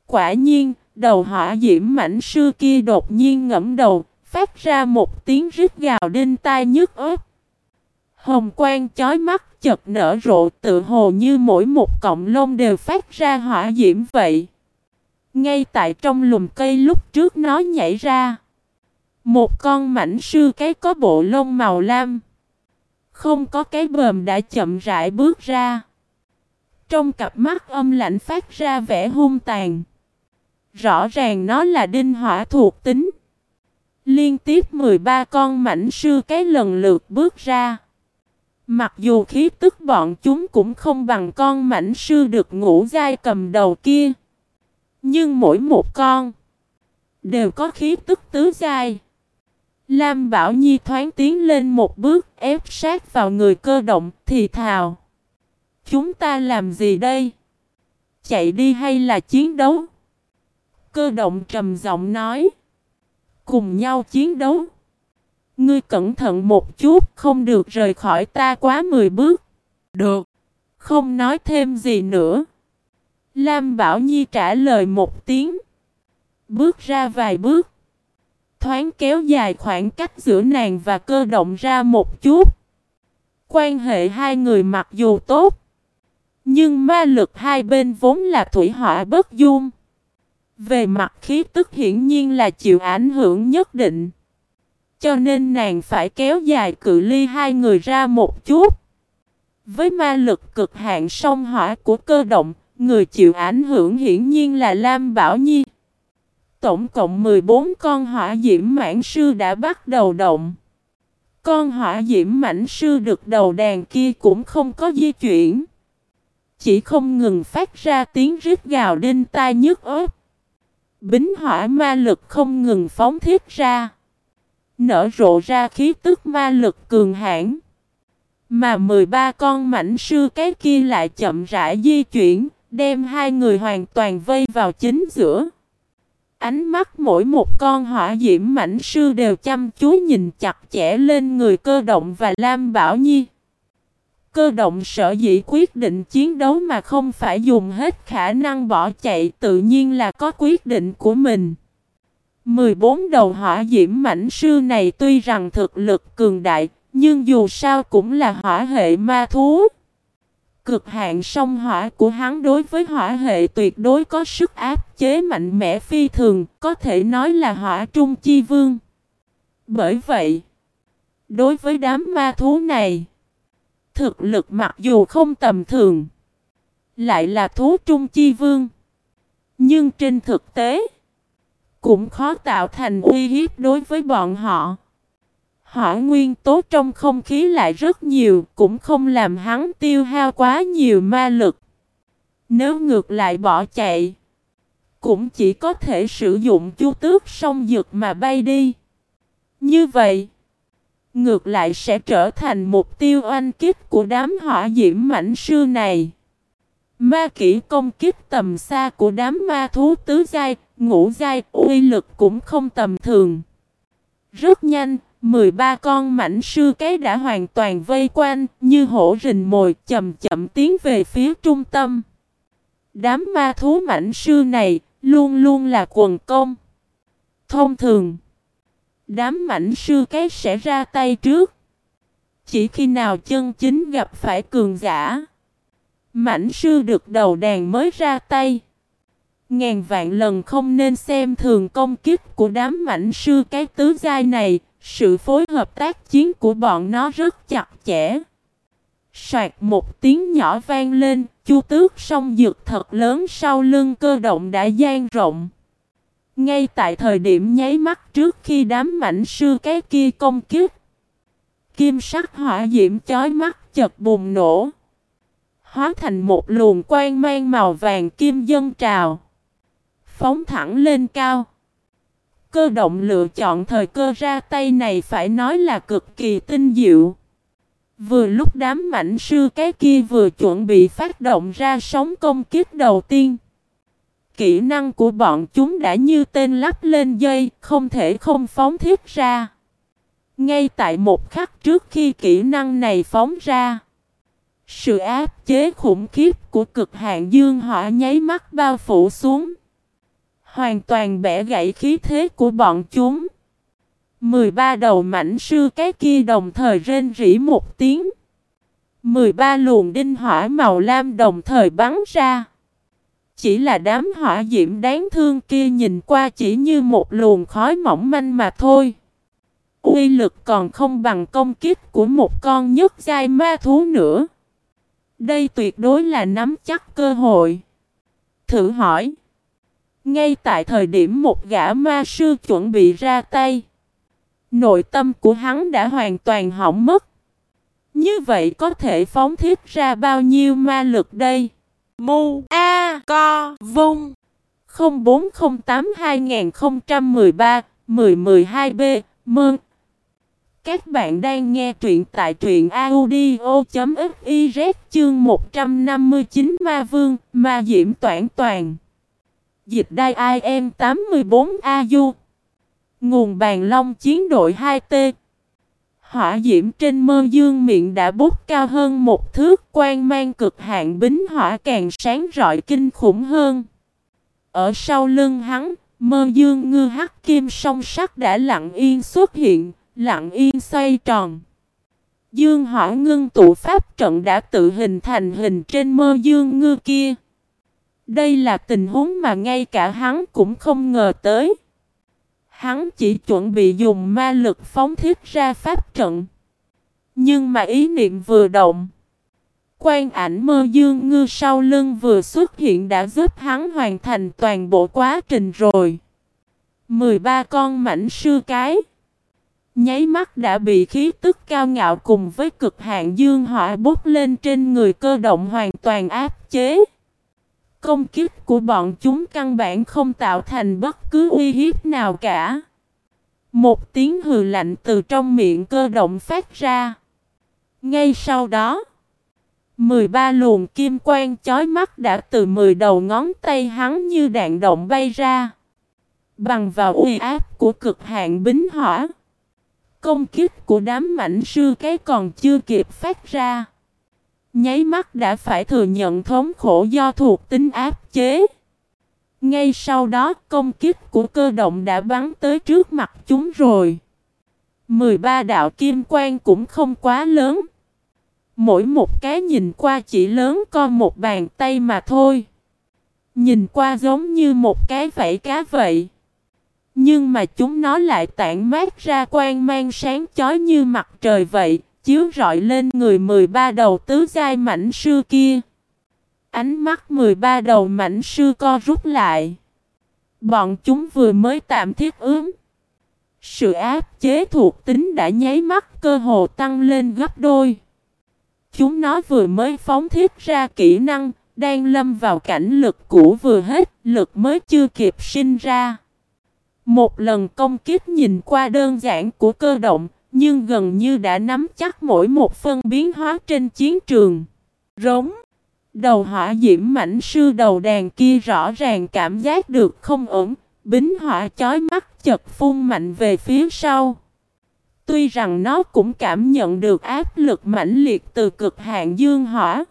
Quả nhiên, đầu hỏa diễm mảnh sư kia đột nhiên ngẫm đầu, phát ra một tiếng rít gào đinh tai nhức ớt. Hồng quang chói mắt chật nở rộ, tự hồ như mỗi một cọng lông đều phát ra hỏa diễm vậy. Ngay tại trong lùm cây lúc trước nó nhảy ra. Một con mảnh sư cái có bộ lông màu lam. Không có cái bờm đã chậm rãi bước ra. Trong cặp mắt âm lạnh phát ra vẻ hung tàn. Rõ ràng nó là đinh hỏa thuộc tính. Liên tiếp 13 con mảnh sư cái lần lượt bước ra. Mặc dù khí tức bọn chúng cũng không bằng con mảnh sư được ngủ dai cầm đầu kia. Nhưng mỗi một con đều có khí tức tứ dai. Lam Bảo Nhi thoáng tiến lên một bước, ép sát vào người cơ động, thì thào. Chúng ta làm gì đây? Chạy đi hay là chiến đấu? Cơ động trầm giọng nói. Cùng nhau chiến đấu. Ngươi cẩn thận một chút, không được rời khỏi ta quá 10 bước. Được. Không nói thêm gì nữa. Lam Bảo Nhi trả lời một tiếng. Bước ra vài bước. Thoáng kéo dài khoảng cách giữa nàng và cơ động ra một chút. Quan hệ hai người mặc dù tốt. Nhưng ma lực hai bên vốn là thủy hỏa bất dung. Về mặt khí tức hiển nhiên là chịu ảnh hưởng nhất định. Cho nên nàng phải kéo dài cự ly hai người ra một chút. Với ma lực cực hạn sông hỏa của cơ động, người chịu ảnh hưởng hiển nhiên là Lam Bảo Nhi. Tổng cộng 14 con hỏa diễm mãn sư đã bắt đầu động. Con hỏa diễm mãnh sư được đầu đàn kia cũng không có di chuyển. Chỉ không ngừng phát ra tiếng rít gào đinh tai nhức ớt. Bính hỏa ma lực không ngừng phóng thiết ra. Nở rộ ra khí tức ma lực cường hãn. Mà 13 con mảnh sư cái kia lại chậm rãi di chuyển, đem hai người hoàn toàn vây vào chính giữa. Ánh mắt mỗi một con hỏa diễm mảnh sư đều chăm chú nhìn chặt chẽ lên người cơ động và Lam Bảo Nhi. Cơ động sở dĩ quyết định chiến đấu mà không phải dùng hết khả năng bỏ chạy tự nhiên là có quyết định của mình. 14 đầu hỏa diễm mảnh sư này tuy rằng thực lực cường đại, nhưng dù sao cũng là hỏa hệ ma thú. Cực hạn sông hỏa của hắn đối với hỏa hệ tuyệt đối có sức áp chế mạnh mẽ phi thường, có thể nói là hỏa trung chi vương. Bởi vậy, đối với đám ma thú này, thực lực mặc dù không tầm thường, lại là thú trung chi vương. Nhưng trên thực tế, cũng khó tạo thành uy hiếp đối với bọn họ. Hỏa nguyên tố trong không khí lại rất nhiều, cũng không làm hắn tiêu hao quá nhiều ma lực. Nếu ngược lại bỏ chạy, cũng chỉ có thể sử dụng chu tước song dược mà bay đi. Như vậy, ngược lại sẽ trở thành mục tiêu oanh kích của đám hỏa diễm mảnh sư này. Ma kỹ công kích tầm xa của đám ma thú tứ giai, ngũ giai, uy lực cũng không tầm thường. Rất nhanh, 13 con mảnh sư cái đã hoàn toàn vây quanh, như hổ rình mồi chậm chậm tiến về phía trung tâm. Đám ma thú mảnh sư này, luôn luôn là quần công. Thông thường, đám mảnh sư cái sẽ ra tay trước. Chỉ khi nào chân chính gặp phải cường giả, mảnh sư được đầu đàn mới ra tay. Ngàn vạn lần không nên xem thường công kích của đám mảnh sư cái tứ giai này, sự phối hợp tác chiến của bọn nó rất chặt chẽ. Soạt một tiếng nhỏ vang lên, chu tước song dược thật lớn sau lưng cơ động đã gian rộng. Ngay tại thời điểm nháy mắt trước khi đám mảnh sư cái kia công kích, kim sắc hỏa diễm chói mắt chật bùng nổ, hóa thành một luồng quang mang màu vàng kim dân trào, phóng thẳng lên cao. Cơ động lựa chọn thời cơ ra tay này phải nói là cực kỳ tinh diệu. Vừa lúc đám mảnh sư cái kia vừa chuẩn bị phát động ra sóng công kích đầu tiên. Kỹ năng của bọn chúng đã như tên lắp lên dây, không thể không phóng thiết ra. Ngay tại một khắc trước khi kỹ năng này phóng ra, sự áp chế khủng khiếp của cực hạn dương hỏa nháy mắt bao phủ xuống. Hoàn toàn bẻ gãy khí thế của bọn chúng. 13 đầu mảnh sư cái kia đồng thời rên rỉ một tiếng. 13 luồng đinh hỏa màu lam đồng thời bắn ra. Chỉ là đám hỏa diễm đáng thương kia nhìn qua chỉ như một luồng khói mỏng manh mà thôi. Uy lực còn không bằng công kích của một con nhất giai ma thú nữa. Đây tuyệt đối là nắm chắc cơ hội. Thử hỏi. Ngay tại thời điểm một gã ma sư chuẩn bị ra tay. Nội tâm của hắn đã hoàn toàn hỏng mất. Như vậy có thể phóng thiết ra bao nhiêu ma lực đây? Mu A Co, Vung. 0408 2013 1012 B, Mơn. Các bạn đang nghe truyện tại truyện audio.fiz chương 159 Ma Vương, Ma Diễm Toản Toàn. Dịch đai IM 84 AU Nguồn bàn long chiến đội 2T Hỏa diễm trên mơ dương miệng đã bút cao hơn một thước quan mang cực hạn bính hỏa càng sáng rọi kinh khủng hơn. Ở sau lưng hắn, mơ dương ngư hắc kim song sắc đã lặng yên xuất hiện, lặng yên xoay tròn. Dương hỏa ngưng tụ pháp trận đã tự hình thành hình trên mơ dương ngư kia. Đây là tình huống mà ngay cả hắn cũng không ngờ tới. Hắn chỉ chuẩn bị dùng ma lực phóng thiết ra pháp trận. Nhưng mà ý niệm vừa động. Quan ảnh mơ dương ngư sau lưng vừa xuất hiện đã giúp hắn hoàn thành toàn bộ quá trình rồi. 13 con mảnh sư cái. Nháy mắt đã bị khí tức cao ngạo cùng với cực hạn dương hỏa bút lên trên người cơ động hoàn toàn áp chế. Công kích của bọn chúng căn bản không tạo thành bất cứ uy hiếp nào cả. Một tiếng hừ lạnh từ trong miệng cơ động phát ra. Ngay sau đó, 13 luồng kim quang chói mắt đã từ 10 đầu ngón tay hắn như đạn động bay ra. Bằng vào uy áp của cực hạn bính hỏa. Công kích của đám mảnh sư cái còn chưa kịp phát ra. Nháy mắt đã phải thừa nhận thống khổ do thuộc tính áp chế. Ngay sau đó công kích của cơ động đã bắn tới trước mặt chúng rồi. 13 đạo kim quang cũng không quá lớn. Mỗi một cái nhìn qua chỉ lớn co một bàn tay mà thôi. Nhìn qua giống như một cái vảy cá vậy. Nhưng mà chúng nó lại tản mát ra quang mang sáng chói như mặt trời vậy, chiếu rọi lên người 13 đầu tứ giai mảnh sư kia. Ánh mắt 13 đầu mảnh sư co rút lại. Bọn chúng vừa mới tạm thiết ướm. Sự áp chế thuộc tính đã nháy mắt cơ hồ tăng lên gấp đôi. Chúng nó vừa mới phóng thiết ra kỹ năng, đang lâm vào cảnh lực cũ vừa hết, lực mới chưa kịp sinh ra. Một lần công kích nhìn qua đơn giản của cơ động, nhưng gần như đã nắm chắc mỗi một phân biến hóa trên chiến trường. Rống. Đầu hỏa diễm mảnh sư đầu đàn kia rõ ràng cảm giác được không ổn, bính hỏa chói mắt chật phun mạnh về phía sau. Tuy rằng nó cũng cảm nhận được áp lực mãnh liệt từ cực hạn dương hỏa.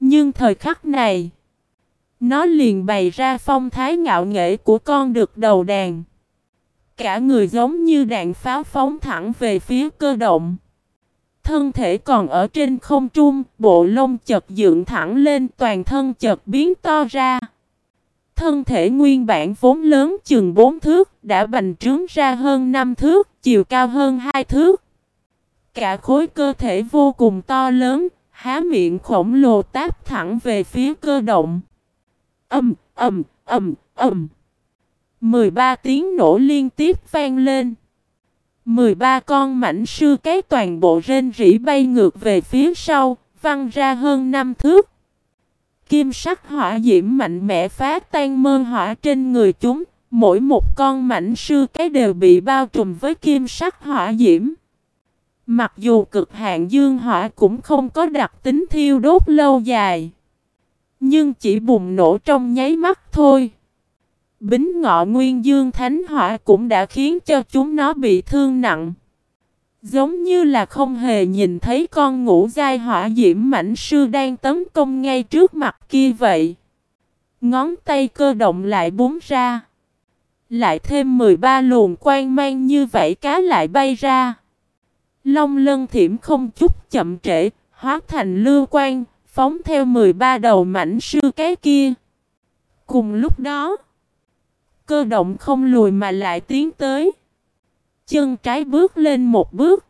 Nhưng thời khắc này, nó liền bày ra phong thái ngạo nghễ của con được đầu đàn. Cả người giống như đạn pháo phóng thẳng về phía cơ động. Thân thể còn ở trên không trung, bộ lông chật dựng thẳng lên toàn thân chật biến to ra. Thân thể nguyên bản vốn lớn chừng 4 thước, đã bành trướng ra hơn 5 thước, chiều cao hơn 2 thước. Cả khối cơ thể vô cùng to lớn, há miệng khổng lồ táp thẳng về phía cơ động. Ầm, ầm, ầm, ầm. 13 tiếng nổ liên tiếp vang lên. 13 con mảnh sư cái toàn bộ rên rỉ bay ngược về phía sau, văng ra hơn 5 thước. Kim sắc hỏa diễm mạnh mẽ phá tan mơ hỏa trên người chúng, mỗi một con mảnh sư cái đều bị bao trùm với kim sắc hỏa diễm. Mặc dù cực hạn dương hỏa cũng không có đặc tính thiêu đốt lâu dài, nhưng chỉ bùng nổ trong nháy mắt thôi. Bính ngọ nguyên dương thánh hỏa cũng đã khiến cho chúng nó bị thương nặng. Giống như là không hề nhìn thấy con ngũ giai hỏa diễm mảnh sư đang tấn công ngay trước mặt kia vậy. Ngón tay cơ động lại búng ra. Lại thêm 13 luồng quang mang như vậy cá lại bay ra. Long lân thiểm không chút chậm trễ, hóa thành lưu quang, phóng theo 13 đầu mảnh sư cái kia. Cùng lúc đó, cơ động không lùi mà lại tiến tới. Chân trái bước lên một bước.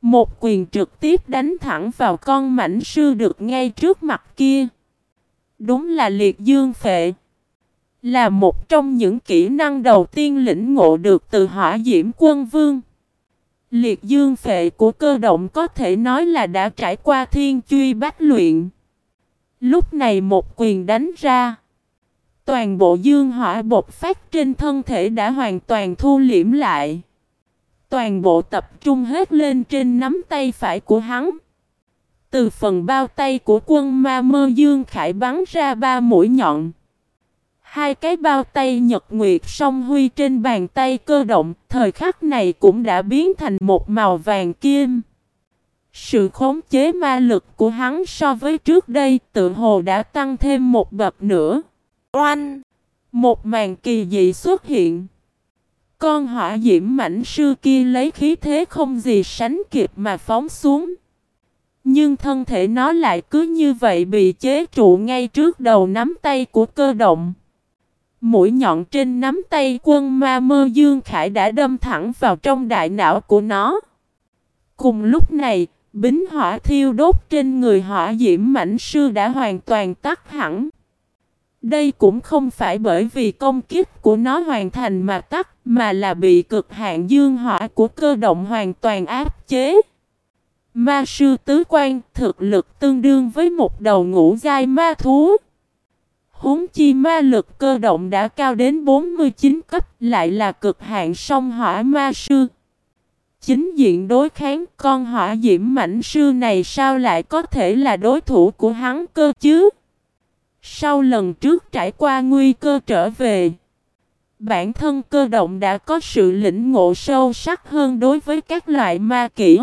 Một quyền trực tiếp đánh thẳng vào con mảnh sư được ngay trước mặt kia. Đúng là liệt dương phệ. Là một trong những kỹ năng đầu tiên lĩnh ngộ được từ hỏa diễm quân vương. Liệt dương phệ của cơ động có thể nói là đã trải qua thiên truy bách luyện. Lúc này một quyền đánh ra. Toàn bộ dương hỏa bột phát trên thân thể đã hoàn toàn thu liễm lại. Toàn bộ tập trung hết lên trên nắm tay phải của hắn. Từ phần bao tay của quân ma mơ dương khải bắn ra ba mũi nhọn. Hai cái bao tay nhật nguyệt song huy trên bàn tay cơ động, thời khắc này cũng đã biến thành một màu vàng kim. Sự khống chế ma lực của hắn so với trước đây tự hồ đã tăng thêm một bậc nữa. Oanh! Một màn kỳ dị xuất hiện. Con hỏa diễm mảnh sư kia lấy khí thế không gì sánh kịp mà phóng xuống. Nhưng thân thể nó lại cứ như vậy bị chế trụ ngay trước đầu nắm tay của cơ động. Mũi nhọn trên nắm tay quân ma mơ Dương Khải đã đâm thẳng vào trong đại não của nó. Cùng lúc này, bính hỏa thiêu đốt trên người hỏa diễm mảnh sư đã hoàn toàn tắt hẳn. Đây cũng không phải bởi vì công kích của nó hoàn thành mà tắt, mà là bị cực hạn dương hỏa của cơ động hoàn toàn áp chế. Ma sư tứ quan thực lực tương đương với một đầu ngũ giai ma thú. Huống chi ma lực cơ động đã cao đến 49 cấp lại là cực hạn song hỏa ma sư. Chính diện đối kháng con hỏa diễm mảnh sư này sao lại có thể là đối thủ của hắn cơ chứ? Sau lần trước trải qua nguy cơ trở về, bản thân cơ động đã có sự lĩnh ngộ sâu sắc hơn đối với các loại ma kỹ.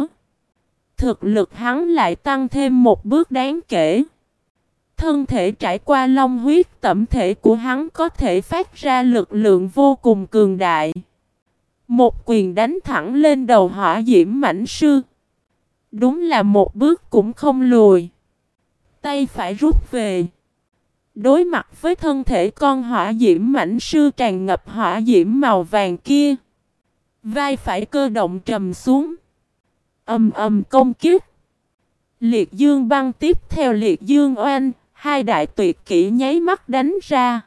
Thực lực hắn lại tăng thêm một bước đáng kể. Thân thể trải qua long huyết tẩm thể của hắn có thể phát ra lực lượng vô cùng cường đại. Một quyền đánh thẳng lên đầu hỏa diễm mảnh sư. Đúng là một bước cũng không lùi. Tay phải rút về. Đối mặt với thân thể con hỏa diễm mảnh sư tràn ngập hỏa diễm màu vàng kia. Vai phải cơ động trầm xuống. Âm âm công kiếp. Liệt dương băng tiếp theo liệt dương oanh, hai đại tuyệt kỹ nháy mắt đánh ra.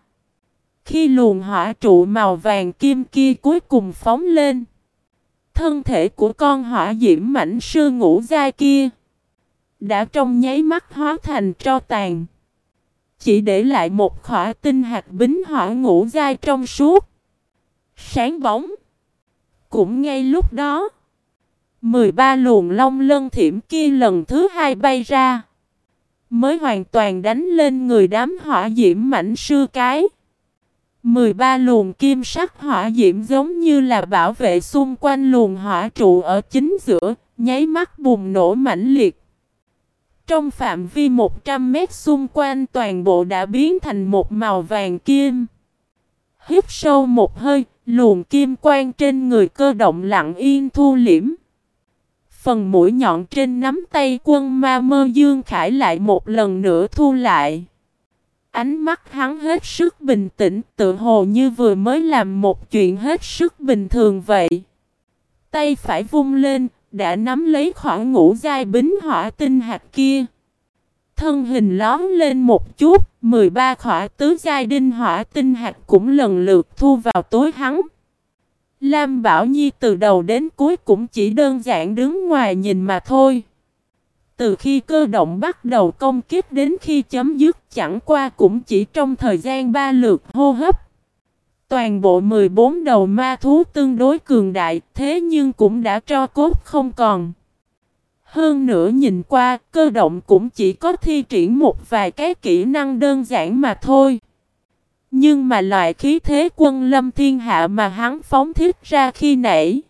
Khi luồng hỏa trụ màu vàng kim kia cuối cùng phóng lên. thân thể của con hỏa diễm mảnh sư ngũ dai kia đã trong nháy mắt hóa thành tro tàn. Chỉ để lại một khỏa tinh hạt bính hỏa ngũ dai trong suốt. Sáng bóng. Cũng ngay lúc đó. 13 luồng long lân thiểm kia lần thứ hai bay ra. Mới hoàn toàn đánh lên người đám hỏa diễm mảnh sư cái. 13 luồng kim sắc hỏa diễm giống như là bảo vệ xung quanh luồng hỏa trụ ở chính giữa, nháy mắt bùng nổ mãnh liệt. Trong phạm vi 100 mét xung quanh toàn bộ đã biến thành một màu vàng kim. Hít sâu một hơi, luồng kim quang trên người cơ động lặng yên thu liễm. Phần mũi nhọn trên nắm tay quân ma mơ dương khải lại một lần nữa thu lại. Ánh mắt hắn hết sức bình tĩnh tự hồ như vừa mới làm một chuyện hết sức bình thường vậy. Tay phải vung lên, đã nắm lấy khoảng ngũ giai bính hỏa tinh hạt kia. Thân hình lón lên một chút, 13 khỏa tứ giai đinh hỏa tinh hạt cũng lần lượt thu vào tối hắn. Lam Bảo Nhi từ đầu đến cuối cũng chỉ đơn giản đứng ngoài nhìn mà thôi. Từ khi cơ động bắt đầu công kích đến khi chấm dứt chẳng qua cũng chỉ trong thời gian ba lượt hô hấp. Toàn bộ 14 đầu ma thú tương đối cường đại, thế nhưng cũng đã cho cốt không còn. Hơn nữa nhìn qua, cơ động cũng chỉ có thi triển một vài cái kỹ năng đơn giản mà thôi. Nhưng mà loại khí thế quân lâm thiên hạ mà hắn phóng thiết ra khi nãy,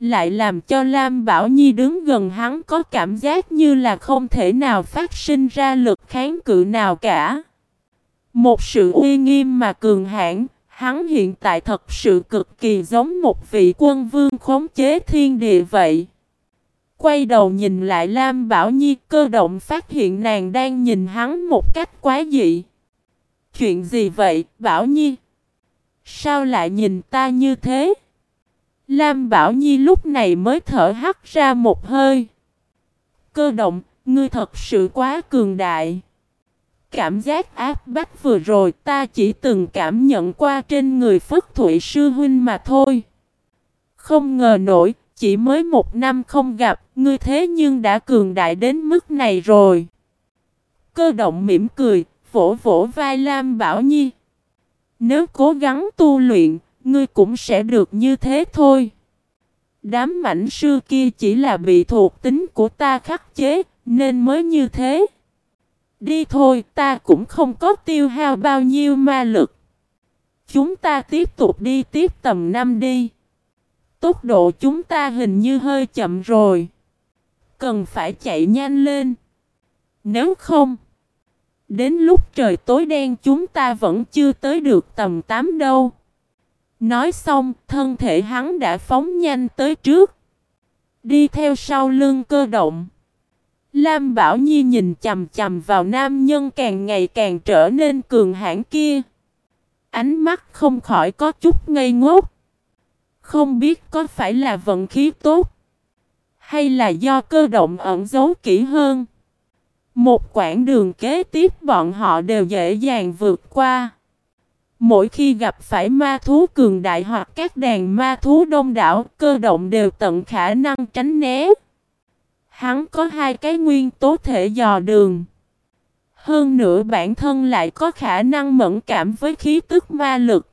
Lại làm cho Lam Bảo Nhi đứng gần hắn có cảm giác như là không thể nào phát sinh ra lực kháng cự nào cả Một sự uy nghiêm mà cường hãn Hắn hiện tại thật sự cực kỳ giống một vị quân vương khống chế thiên địa vậy Quay đầu nhìn lại Lam Bảo Nhi cơ động phát hiện nàng đang nhìn hắn một cách quá dị Chuyện gì vậy, Bảo Nhi? Sao lại nhìn ta như thế? Lam Bảo Nhi lúc này mới thở hắt ra một hơi. Cơ động, ngươi thật sự quá cường đại. Cảm giác áp bách vừa rồi ta chỉ từng cảm nhận qua trên người Phất Thụy Sư Huynh mà thôi. Không ngờ nổi, chỉ mới một năm không gặp, ngươi thế nhưng đã cường đại đến mức này rồi. Cơ động mỉm cười, vỗ vỗ vai Lam Bảo Nhi. Nếu cố gắng tu luyện, ngươi cũng sẽ được như thế thôi. Đám mảnh sư kia chỉ là bị thuộc tính của ta khắc chế, nên mới như thế. Đi thôi, ta cũng không có tiêu hao bao nhiêu ma lực. Chúng ta tiếp tục đi tiếp tầm năm đi. Tốc độ chúng ta hình như hơi chậm rồi. Cần phải chạy nhanh lên. Nếu không... Đến lúc trời tối đen chúng ta vẫn chưa tới được tầm 8 đâu. Nói xong, thân thể hắn đã phóng nhanh tới trước. Đi theo sau lưng cơ động. Lam Bảo Nhi nhìn chầm chầm vào nam nhân càng ngày càng trở nên cường hãn kia. Ánh mắt không khỏi có chút ngây ngốc. Không biết có phải là vận khí tốt. Hay là do cơ động ẩn giấu kỹ hơn. Một quãng đường kế tiếp bọn họ đều dễ dàng vượt qua. Mỗi khi gặp phải ma thú cường đại hoặc các đàn ma thú đông đảo, cơ động đều tận khả năng tránh né. Hắn có hai cái nguyên tố thể dò đường. Hơn nữa bản thân lại có khả năng mẫn cảm với khí tức ma lực.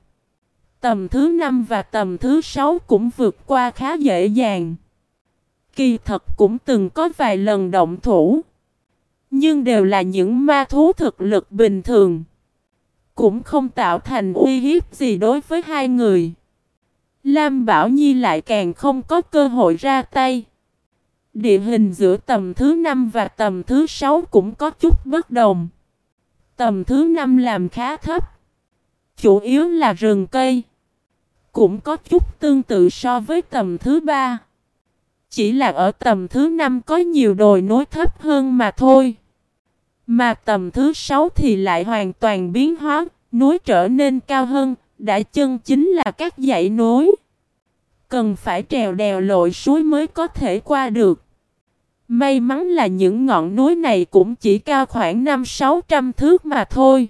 Tầm thứ 5 và tầm thứ 6 cũng vượt qua khá dễ dàng. Kỳ thật cũng từng có vài lần động thủ. Nhưng đều là những ma thú thực lực bình thường. Cũng không tạo thành uy hiếp gì đối với hai người. Lam Bảo Nhi lại càng không có cơ hội ra tay. Địa hình giữa tầm thứ 5 và tầm thứ 6 cũng có chút bất đồng. Tầm thứ 5 làm khá thấp. Chủ yếu là rừng cây. Cũng có chút tương tự so với tầm thứ 3. Chỉ là ở tầm thứ 5 có nhiều đồi nối thấp hơn mà thôi. Mà tầm thứ 6 thì lại hoàn toàn biến hóa, núi trở nên cao hơn, đã chân chính là các dãy núi. Cần phải trèo đèo lội suối mới có thể qua được. May mắn là những ngọn núi này cũng chỉ cao khoảng 5-600 thước mà thôi.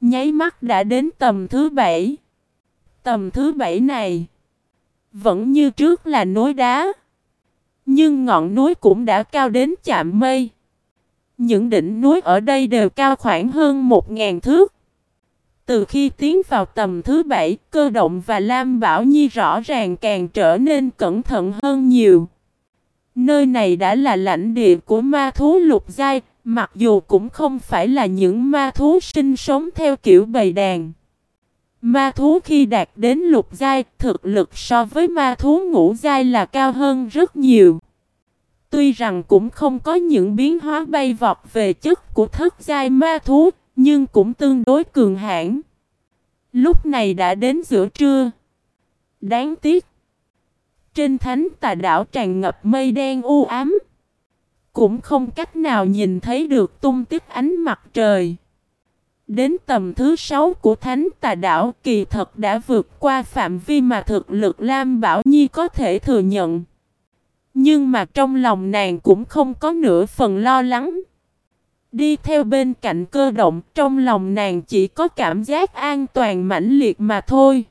Nháy mắt đã đến tầm thứ bảy, Tầm thứ bảy này Vẫn như trước là núi đá. Nhưng ngọn núi cũng đã cao đến chạm mây. Những đỉnh núi ở đây đều cao khoảng hơn một ngàn thước. Từ khi tiến vào tầm thứ bảy, cơ động và Lam Bảo Nhi rõ ràng càng trở nên cẩn thận hơn nhiều. Nơi này đã là lãnh địa của ma thú lục giai, mặc dù cũng không phải là những ma thú sinh sống theo kiểu bầy đàn. Ma thú khi đạt đến lục giai, thực lực so với ma thú ngũ giai là cao hơn rất nhiều. Tuy rằng cũng không có những biến hóa bay vọt về chất của thất giai ma thú, nhưng cũng tương đối cường hãn. Lúc này đã đến giữa trưa. Đáng tiếc. Trên thánh tà đảo tràn ngập mây đen u ám. Cũng không cách nào nhìn thấy được tung tích ánh mặt trời. Đến tầm thứ sáu của thánh tà đảo, kỳ thật đã vượt qua phạm vi mà thực lực Lam Bảo Nhi có thể thừa nhận. Nhưng mà trong lòng nàng cũng không có nửa phần lo lắng. Đi theo bên cạnh cơ động, trong lòng nàng chỉ có cảm giác an toàn mãnh liệt mà thôi.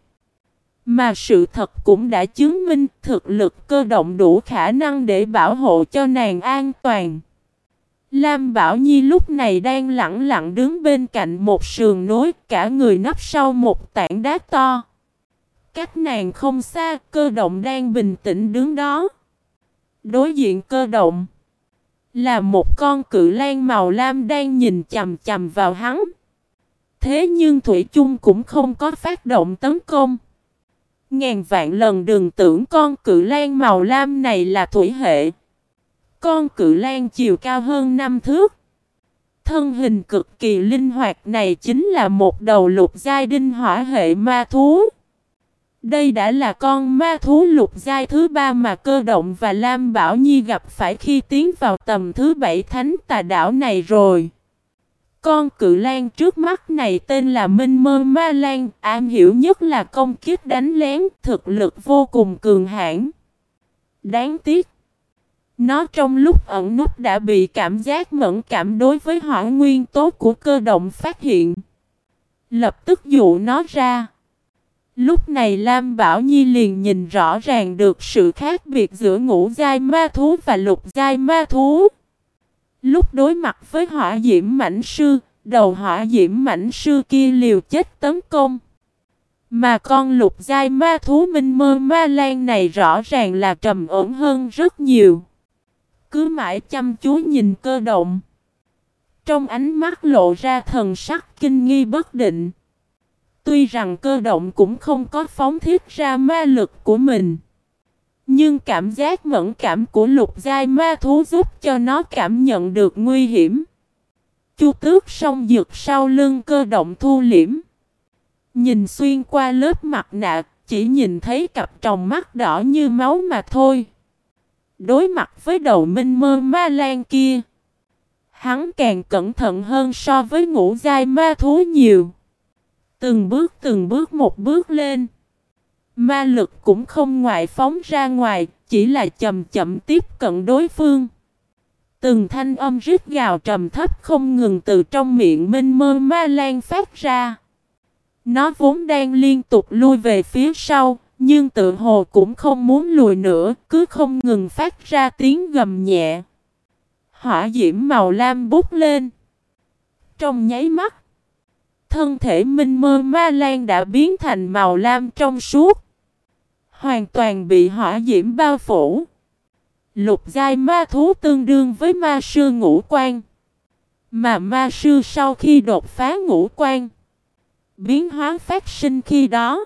Mà sự thật cũng đã chứng minh thực lực cơ động đủ khả năng để bảo hộ cho nàng an toàn. Lam Bảo Nhi lúc này đang lặng lặng đứng bên cạnh một sườn núi, cả người nấp sau một tảng đá to. Cách nàng không xa, cơ động đang bình tĩnh đứng đó. Đối diện cơ động là một con cự lan màu lam đang nhìn chầm chầm vào hắn. Thế nhưng Thủy chung cũng không có phát động tấn công. Ngàn vạn lần đừng tưởng con cự lan màu lam này là thủy hệ. Con cự lan chiều cao hơn 5 thước. Thân hình cực kỳ linh hoạt này chính là một đầu lục giai đinh hỏa hệ ma thú. Đây đã là con ma thú lục giai thứ ba mà cơ động và Lam Bảo Nhi gặp phải khi tiến vào tầm thứ bảy thánh tà đảo này rồi. Con cự lan trước mắt này tên là Minh Mơ Ma Lan, am hiểu nhất là công kiếp đánh lén, thực lực vô cùng cường hãn. Đáng tiếc, nó trong lúc ẩn nút đã bị cảm giác mẫn cảm đối với hỏa nguyên tố của cơ động phát hiện. Lập tức dụ nó ra. Lúc này Lam Bảo Nhi liền nhìn rõ ràng được sự khác biệt giữa ngũ giai ma thú và lục giai ma thú. Lúc đối mặt với hỏa diễm mảnh sư, đầu hỏa diễm mảnh sư kia liều chết tấn công. Mà con lục giai ma thú minh mơ ma lan này rõ ràng là trầm ổn hơn rất nhiều. Cứ mãi chăm chú nhìn cơ động. Trong ánh mắt lộ ra thần sắc kinh nghi bất định. Tuy rằng cơ động cũng không có phóng thiết ra ma lực của mình. Nhưng cảm giác mẫn cảm của lục giai ma thú giúp cho nó cảm nhận được nguy hiểm. Chu tước song dược sau lưng cơ động thu liễm. Nhìn xuyên qua lớp mặt nạ, chỉ nhìn thấy cặp tròng mắt đỏ như máu mà thôi. Đối mặt với đầu minh mơ ma lan kia. Hắn càng cẩn thận hơn so với ngũ giai ma thú nhiều. Từng bước từng bước một bước lên. Ma lực cũng không ngoại phóng ra ngoài, chỉ là chậm chậm tiếp cận đối phương. Từng thanh âm rít gào trầm thấp không ngừng từ trong miệng minh mơ ma lan phát ra. Nó vốn đang liên tục lui về phía sau, nhưng tự hồ cũng không muốn lùi nữa, cứ không ngừng phát ra tiếng gầm nhẹ. Hỏa diễm màu lam bút lên. Trong nháy mắt, thân thể minh mơ ma lan đã biến thành màu lam trong suốt. Hoàn toàn bị hỏa diễm bao phủ. Lục giai ma thú tương đương với ma sư ngũ quan. Mà ma sư sau khi đột phá ngũ quan. Biến hóa phát sinh khi đó.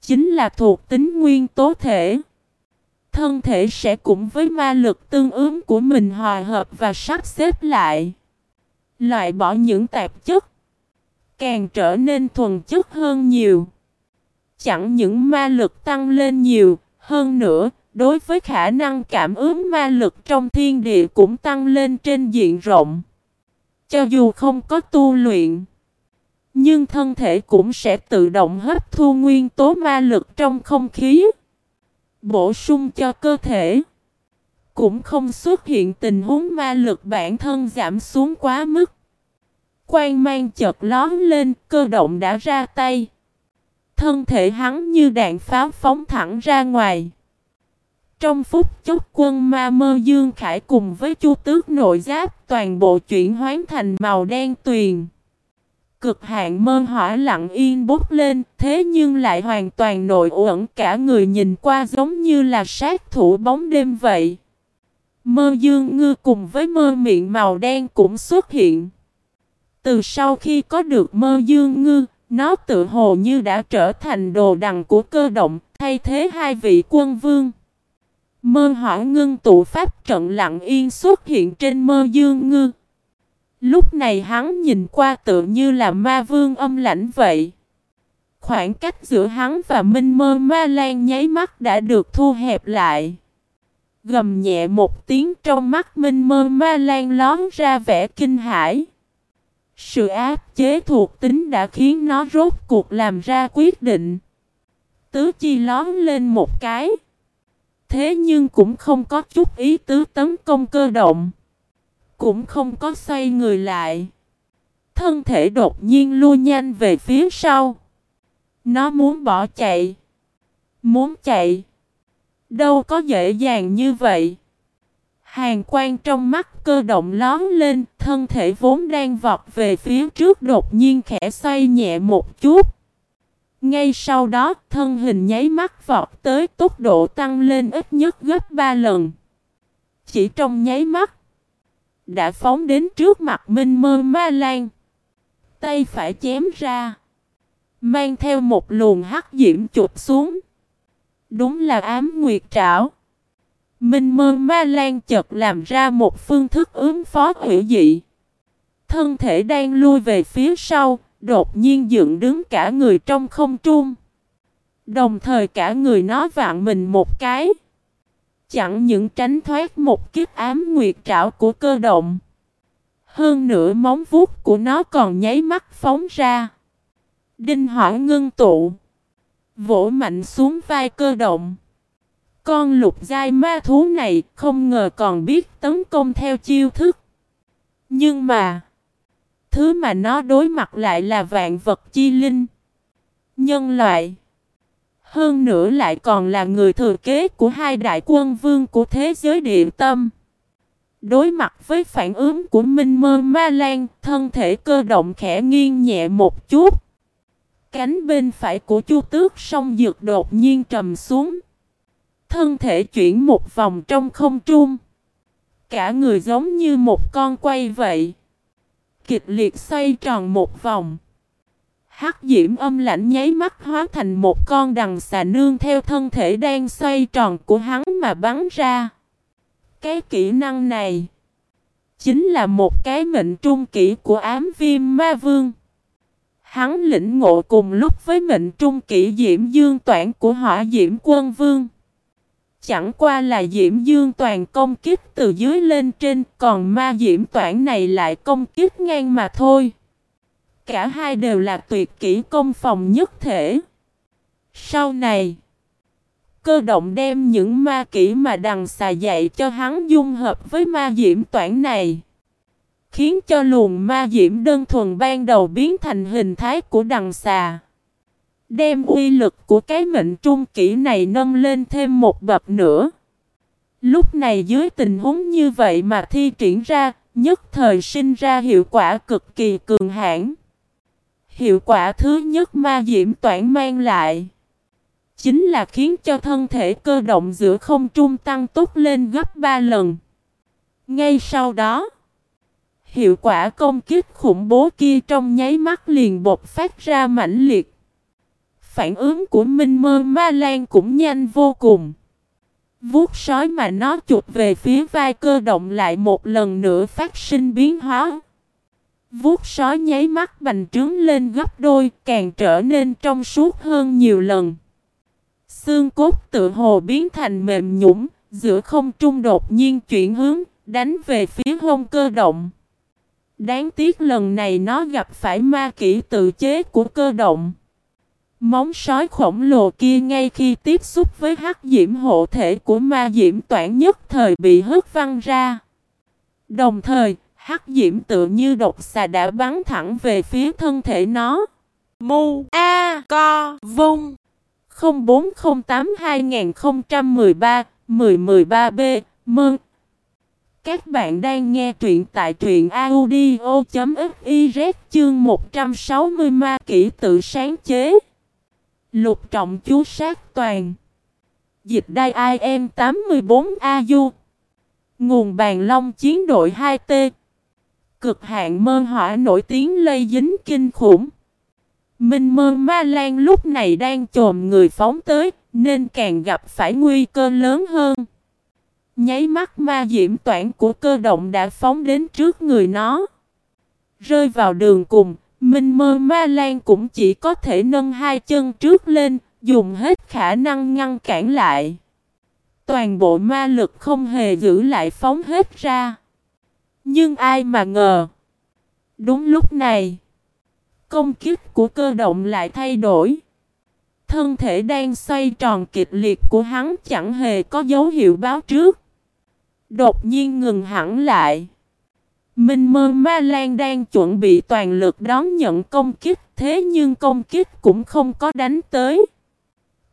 Chính là thuộc tính nguyên tố thể. Thân thể sẽ cùng với ma lực tương ứng của mình hòa hợp và sắp xếp lại. Loại bỏ những tạp chất, càng trở nên thuần chất hơn nhiều. Chẳng những ma lực tăng lên nhiều, hơn nữa, đối với khả năng cảm ứng ma lực trong thiên địa cũng tăng lên trên diện rộng. Cho dù không có tu luyện, nhưng thân thể cũng sẽ tự động hấp thu nguyên tố ma lực trong không khí, bổ sung cho cơ thể. Cũng không xuất hiện tình huống ma lực bản thân giảm xuống quá mức. Quang mang chợt lón lên, cơ động đã ra tay. Thân thể hắn như đạn pháo phóng thẳng ra ngoài. Trong phút chốc quân ma mơ dương khải cùng với chu tước nội giáp toàn bộ chuyển hoán thành màu đen tuyền. Cực hạn mơ hỏa lặng yên bút lên, thế nhưng lại hoàn toàn nội uẩn cả người nhìn qua giống như là sát thủ bóng đêm vậy. Mơ dương ngư cùng với mơ miệng màu đen cũng xuất hiện. Từ sau khi có được mơ dương ngư, nó tự hồ như đã trở thành đồ đằng của cơ động, thay thế hai vị quân vương. Mơ hỏa ngưng tụ pháp trận lặng yên xuất hiện trên mơ dương ngư. Lúc này hắn nhìn qua tự như là ma vương âm lãnh vậy. Khoảng cách giữa hắn và Minh Mơ Ma Lan nháy mắt đã được thu hẹp lại. Gầm nhẹ một tiếng trong mắt Minh Mơ Ma Lan lón ra vẻ kinh hãi. Sự áp chế thuộc tính đã khiến nó rốt cuộc làm ra quyết định. Tứ chi lón lên một cái. Thế nhưng cũng không có chút ý tứ tấn công cơ động. Cũng không có xoay người lại. Thân thể đột nhiên lui nhanh về phía sau. Nó muốn bỏ chạy. Muốn chạy. Đâu có dễ dàng như vậy. Hàng quan trong mắt cơ động lón lên, thân thể vốn đang vọt về phía trước đột nhiên khẽ xoay nhẹ một chút. Ngay sau đó, thân hình nháy mắt vọt tới tốc độ tăng lên ít nhất gấp 3 lần. Chỉ trong nháy mắt, đã phóng đến trước mặt Minh Mơ Ma Lan. Tay phải chém ra, mang theo một luồng hắc diễm chụp xuống. Đúng là ám nguyệt trảo. Minh Mơ Ma Lan chợt làm ra một phương thức ứng phó hữu dị. Thân thể đang lui về phía sau, đột nhiên dựng đứng cả người trong không trung. Đồng thời cả người nó vạn mình một cái. Chẳng những tránh thoát một kiếp ám nguyệt trảo của cơ động. Hơn nữa móng vuốt của nó còn nháy mắt phóng ra. Đinh hỏa ngưng tụ. Vỗ mạnh xuống vai cơ động. Con lục giai ma thú này không ngờ còn biết tấn công theo chiêu thức. Nhưng mà, thứ mà nó đối mặt lại là vạn vật chi linh. Nhân loại. Hơn nữa lại còn là người thừa kế của hai đại quân vương của thế giới địa tâm. Đối mặt với phản ứng của Minh Mơ Ma Lan, thân thể cơ động khẽ nghiêng nhẹ một chút. Cánh bên phải của Chu Tước song dược đột nhiên trầm xuống. Thân thể chuyển một vòng trong không trung. Cả người giống như một con quay vậy. Kịch liệt xoay tròn một vòng. Hắc diễm âm lạnh nháy mắt hóa thành một con đằng xà nương theo thân thể đang xoay tròn của hắn mà bắn ra. Cái kỹ năng này chính là một cái mệnh trung kỹ của ám viêm ma vương. Hắn lĩnh ngộ cùng lúc với mệnh trung kỹ diễm dương toản của hỏa diễm quân vương. Chẳng qua là diễm dương toàn công kích từ dưới lên trên, còn ma diễm toản này lại công kích ngang mà thôi. Cả hai đều là tuyệt kỹ công phòng nhất thể. Sau này, cơ động đem những ma kỹ mà đằng xà dạy cho hắn dung hợp với ma diễm toản này. Khiến cho luồng ma diễm đơn thuần ban đầu biến thành hình thái của đằng xà. Đem uy lực của cái mệnh trung kỹ này nâng lên thêm một bậc nữa. Lúc này dưới tình huống như vậy mà thi triển ra, nhất thời sinh ra hiệu quả cực kỳ cường hãn. Hiệu quả thứ nhất ma diễm toản mang lại chính là khiến cho thân thể cơ động giữa không trung tăng tốc lên gấp 3 lần. Ngay sau đó, hiệu quả công kích khủng bố kia trong nháy mắt liền bột phát ra mãnh liệt. Phản ứng của Minh Mơ Ma Lan cũng nhanh vô cùng. Vuốt sói mà nó chụp về phía vai cơ động lại một lần nữa phát sinh biến hóa. Vuốt sói nháy mắt bành trướng lên gấp đôi, càng trở nên trong suốt hơn nhiều lần. Xương cốt tự hồ biến thành mềm nhũng, giữa không trung đột nhiên chuyển hướng, đánh về phía hông cơ động. Đáng tiếc lần này nó gặp phải ma kỹ tự chế của cơ động. Móng sói khổng lồ kia ngay khi tiếp xúc với hắc diễm hộ thể của ma diễm toản nhất thời bị hất văng ra. Đồng thời, hắc diễm tự như độc xà đã bắn thẳng về phía thân thể nó. Mu A Co Vung 0408-2013-1013B Mừng! Các bạn đang nghe truyện tại truyện audio.fiz chương 160 ma kỹ tự sáng chế. Lục trọng chú sát toàn. Dịch đai IM 84AU. Nguồn bàn long chiến đội 2T. Cực hạn mơ hỏa nổi tiếng lây dính kinh khủng. Minh mơ ma lan lúc này đang trồm người phóng tới, nên càng gặp phải nguy cơ lớn hơn. Nháy mắt ma diễm toản của cơ động đã phóng đến trước người nó. Rơi vào đường cùng, Minh mơ ma lan cũng chỉ có thể nâng hai chân trước lên, dùng hết khả năng ngăn cản lại. Toàn bộ ma lực không hề giữ lại phóng hết ra. Nhưng ai mà ngờ. Đúng lúc này. Công kích của cơ động lại thay đổi. Thân thể đang xoay tròn kịch liệt của hắn chẳng hề có dấu hiệu báo trước. Đột nhiên ngừng hẳn lại. Minh mơ ma lan đang chuẩn bị toàn lực đón nhận công kích, thế nhưng công kích cũng không có đánh tới.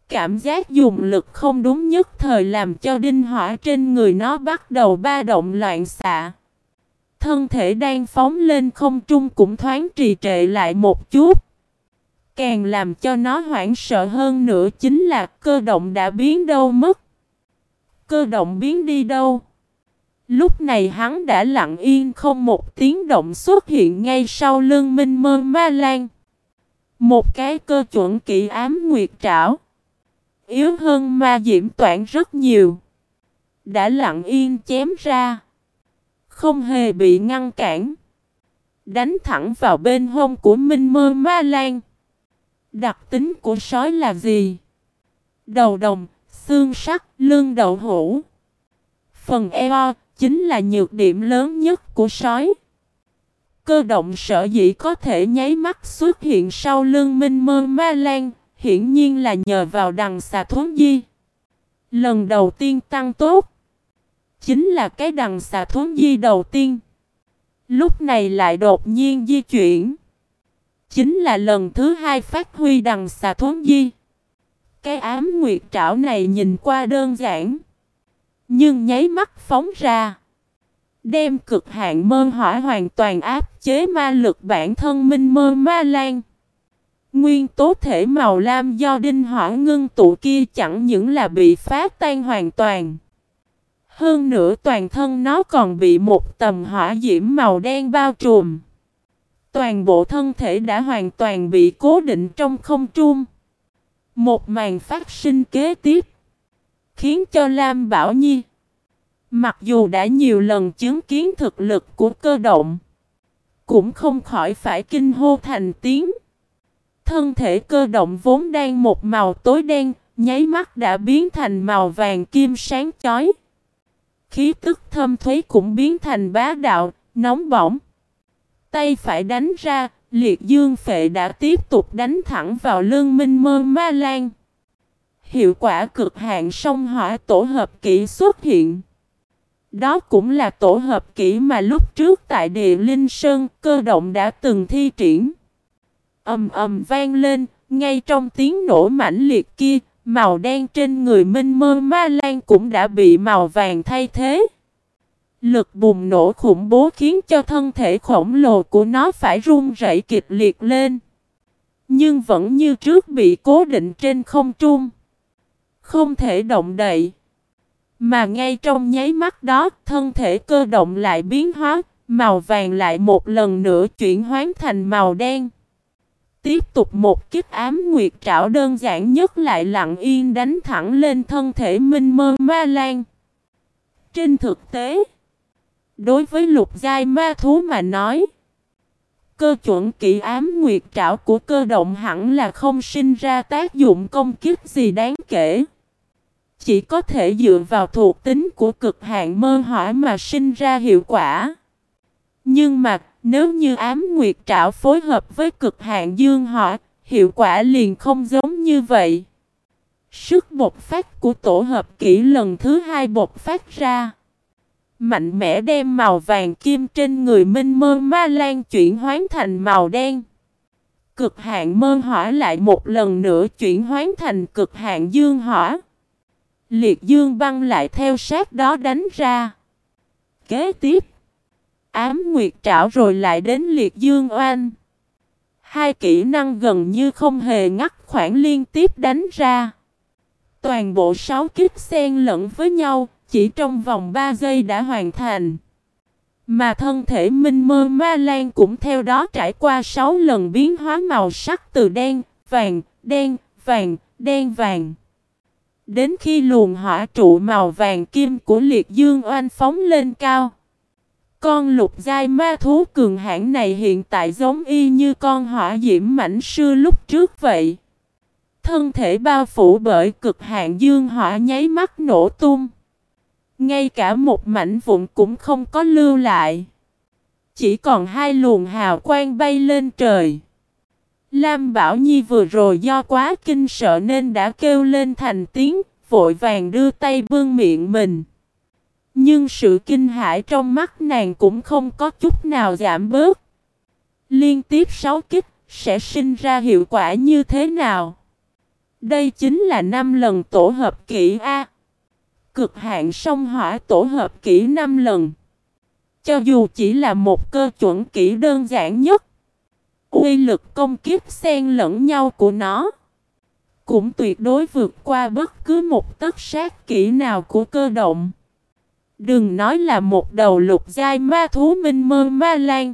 Cảm giác dùng lực không đúng nhất thời làm cho đinh hỏa trên người nó bắt đầu ba động loạn xạ. Thân thể đang phóng lên không trung cũng thoáng trì trệ lại một chút. Càng làm cho nó hoảng sợ hơn nữa chính là cơ động đã biến đâu mất. Cơ động biến đi đâu? Lúc này hắn đã lặng yên không một tiếng động xuất hiện ngay sau lưng minh mơ ma lan. Một cái cơ chuẩn kỵ ám nguyệt trảo. Yếu hơn ma diễm toản rất nhiều. Đã lặng yên chém ra. Không hề bị ngăn cản. Đánh thẳng vào bên hông của Minh Mơ Ma Lan. Đặc tính của sói là gì? Đầu đồng, xương sắt, lưng đậu hũ. Phần eo chính là nhược điểm lớn nhất của sói. Cơ động sở dĩ có thể nháy mắt xuất hiện sau lưng Minh Mơ Ma Lan, hiển nhiên là nhờ vào đằng xà thuấn di. Lần đầu tiên tăng tốt chính là cái đằng xà thuấn di đầu tiên. Lúc này lại đột nhiên di chuyển. Chính là lần thứ hai phát huy đằng xà thuấn di. Cái ám nguyệt trảo này nhìn qua đơn giản. Nhưng nháy mắt phóng ra. Đem cực hạn mơ hỏa hoàn toàn áp chế ma lực bản thân minh mơ ma lan. Nguyên tố thể màu lam do đinh hỏa ngưng tụ kia chẳng những là bị phá tan hoàn toàn. Hơn nữa toàn thân nó còn bị một tầm hỏa diễm màu đen bao trùm. Toàn bộ thân thể đã hoàn toàn bị cố định trong không trung. Một màn phát sinh kế tiếp. Khiến cho Lam Bảo Nhi. Mặc dù đã nhiều lần chứng kiến thực lực của cơ động. Cũng không khỏi phải kinh hô thành tiếng. Thân thể cơ động vốn đang một màu tối đen. Nháy mắt đã biến thành màu vàng kim sáng chói. Khí tức thâm thuế cũng biến thành bá đạo, nóng bỏng. Tay phải đánh ra, liệt dương phệ đã tiếp tục đánh thẳng vào Lương minh mơ ma lan. Hiệu quả cực hạn song hỏa tổ hợp kỹ xuất hiện. Đó cũng là tổ hợp kỹ mà lúc trước tại địa Linh Sơn cơ động đã từng thi triển. ầm ầm vang lên, ngay trong tiếng nổ mãnh liệt kia, Màu đen trên người Minh Mơ Ma Lan cũng đã bị màu vàng thay thế. Lực bùng nổ khủng bố khiến cho thân thể khổng lồ của nó phải run rẩy kịch liệt lên. Nhưng vẫn như trước bị cố định trên không trung. Không thể động đậy. Mà ngay trong nháy mắt đó, thân thể cơ động lại biến hóa, màu vàng lại một lần nữa chuyển hóa thành màu đen. Tiếp tục một kiếp ám nguyệt trảo đơn giản nhất lại lặng yên đánh thẳng lên thân thể minh mơ ma lan. Trên thực tế, đối với lục giai ma thú mà nói, cơ chuẩn kỹ ám nguyệt trảo của cơ động hẳn là không sinh ra tác dụng công kích gì đáng kể. Chỉ có thể dựa vào thuộc tính của cực hạn mơ hỏa mà sinh ra hiệu quả. Nhưng mà nếu như ám nguyệt trảo phối hợp với cực hạn dương hỏa, hiệu quả liền không giống như vậy. Sức bột phát của tổ hợp kỹ lần thứ hai bột phát ra. Mạnh mẽ đem màu vàng kim trên người minh mơ ma lan chuyển hoán thành màu đen. Cực hạn mơ hỏa lại một lần nữa chuyển hoán thành cực hạn dương hỏa. Liệt dương băng lại theo sát đó đánh ra. Kế tiếp. Ám nguyệt trảo rồi lại đến liệt dương oanh. Hai kỹ năng gần như không hề ngắt khoảng liên tiếp đánh ra. Toàn bộ sáu kích xen lẫn với nhau, chỉ trong vòng 3 giây đã hoàn thành. Mà thân thể Minh Mơ Ma Lan cũng theo đó trải qua 6 lần biến hóa màu sắc từ đen, vàng, đen, vàng, đen vàng. Đến khi luồng hỏa trụ màu vàng kim của liệt dương oanh phóng lên cao. Con lục giai ma thú cường hãn này hiện tại giống y như con hỏa diễm mảnh sư lúc trước vậy. Thân thể bao phủ bởi cực hạn dương hỏa nháy mắt nổ tung. Ngay cả một mảnh vụn cũng không có lưu lại. Chỉ còn hai luồng hào quang bay lên trời. Lam Bảo Nhi vừa rồi do quá kinh sợ nên đã kêu lên thành tiếng, vội vàng đưa tay bưng miệng mình. Nhưng sự kinh hãi trong mắt nàng cũng không có chút nào giảm bớt. Liên tiếp sáu kích sẽ sinh ra hiệu quả như thế nào? Đây chính là năm lần tổ hợp kỹ A. Cực hạn sông hỏa tổ hợp kỹ 5 lần. Cho dù chỉ là một cơ chuẩn kỹ đơn giản nhất, uy lực công kiếp xen lẫn nhau của nó cũng tuyệt đối vượt qua bất cứ một tất sát kỹ nào của cơ động. Đừng nói là một đầu lục giai ma thú minh mơ ma lan.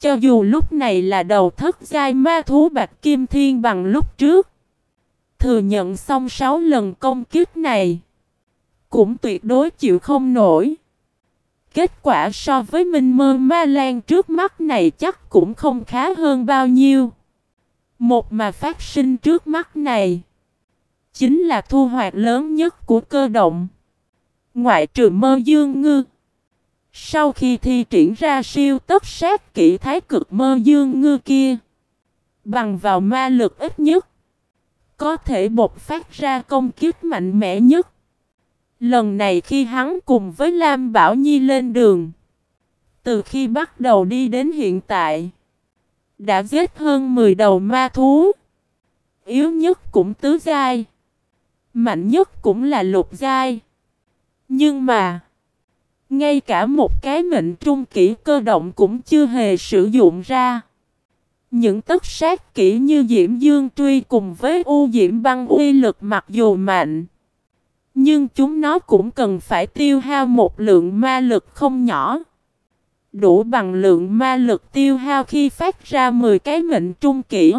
Cho dù lúc này là đầu thất giai ma thú bạch kim thiên bằng lúc trước. Thừa nhận xong 6 lần công kiếp này. Cũng tuyệt đối chịu không nổi. Kết quả so với Minh Mơ Ma Lan trước mắt này chắc cũng không khá hơn bao nhiêu. Một mà phát sinh trước mắt này, chính là thu hoạch lớn nhất của cơ động. Ngoại trừ mơ dương ngư. Sau khi thi triển ra siêu tất sát kỹ thái cực mơ dương ngư kia. Bằng vào ma lực ít nhất. Có thể bộc phát ra công kiếp mạnh mẽ nhất. Lần này khi hắn cùng với Lam Bảo Nhi lên đường. Từ khi bắt đầu đi đến hiện tại. Đã giết hơn 10 đầu ma thú. Yếu nhất cũng tứ giai. Mạnh nhất cũng là lục giai. Nhưng mà. Ngay cả một cái mệnh trung kỹ cơ động cũng chưa hề sử dụng ra. Những tất sát kỹ như Diễm Dương Truy cùng với U Diễm Băng uy lực mặc dù mạnh. Nhưng chúng nó cũng cần phải tiêu hao một lượng ma lực không nhỏ. Đủ bằng lượng ma lực tiêu hao khi phát ra 10 cái mệnh trung kỹ.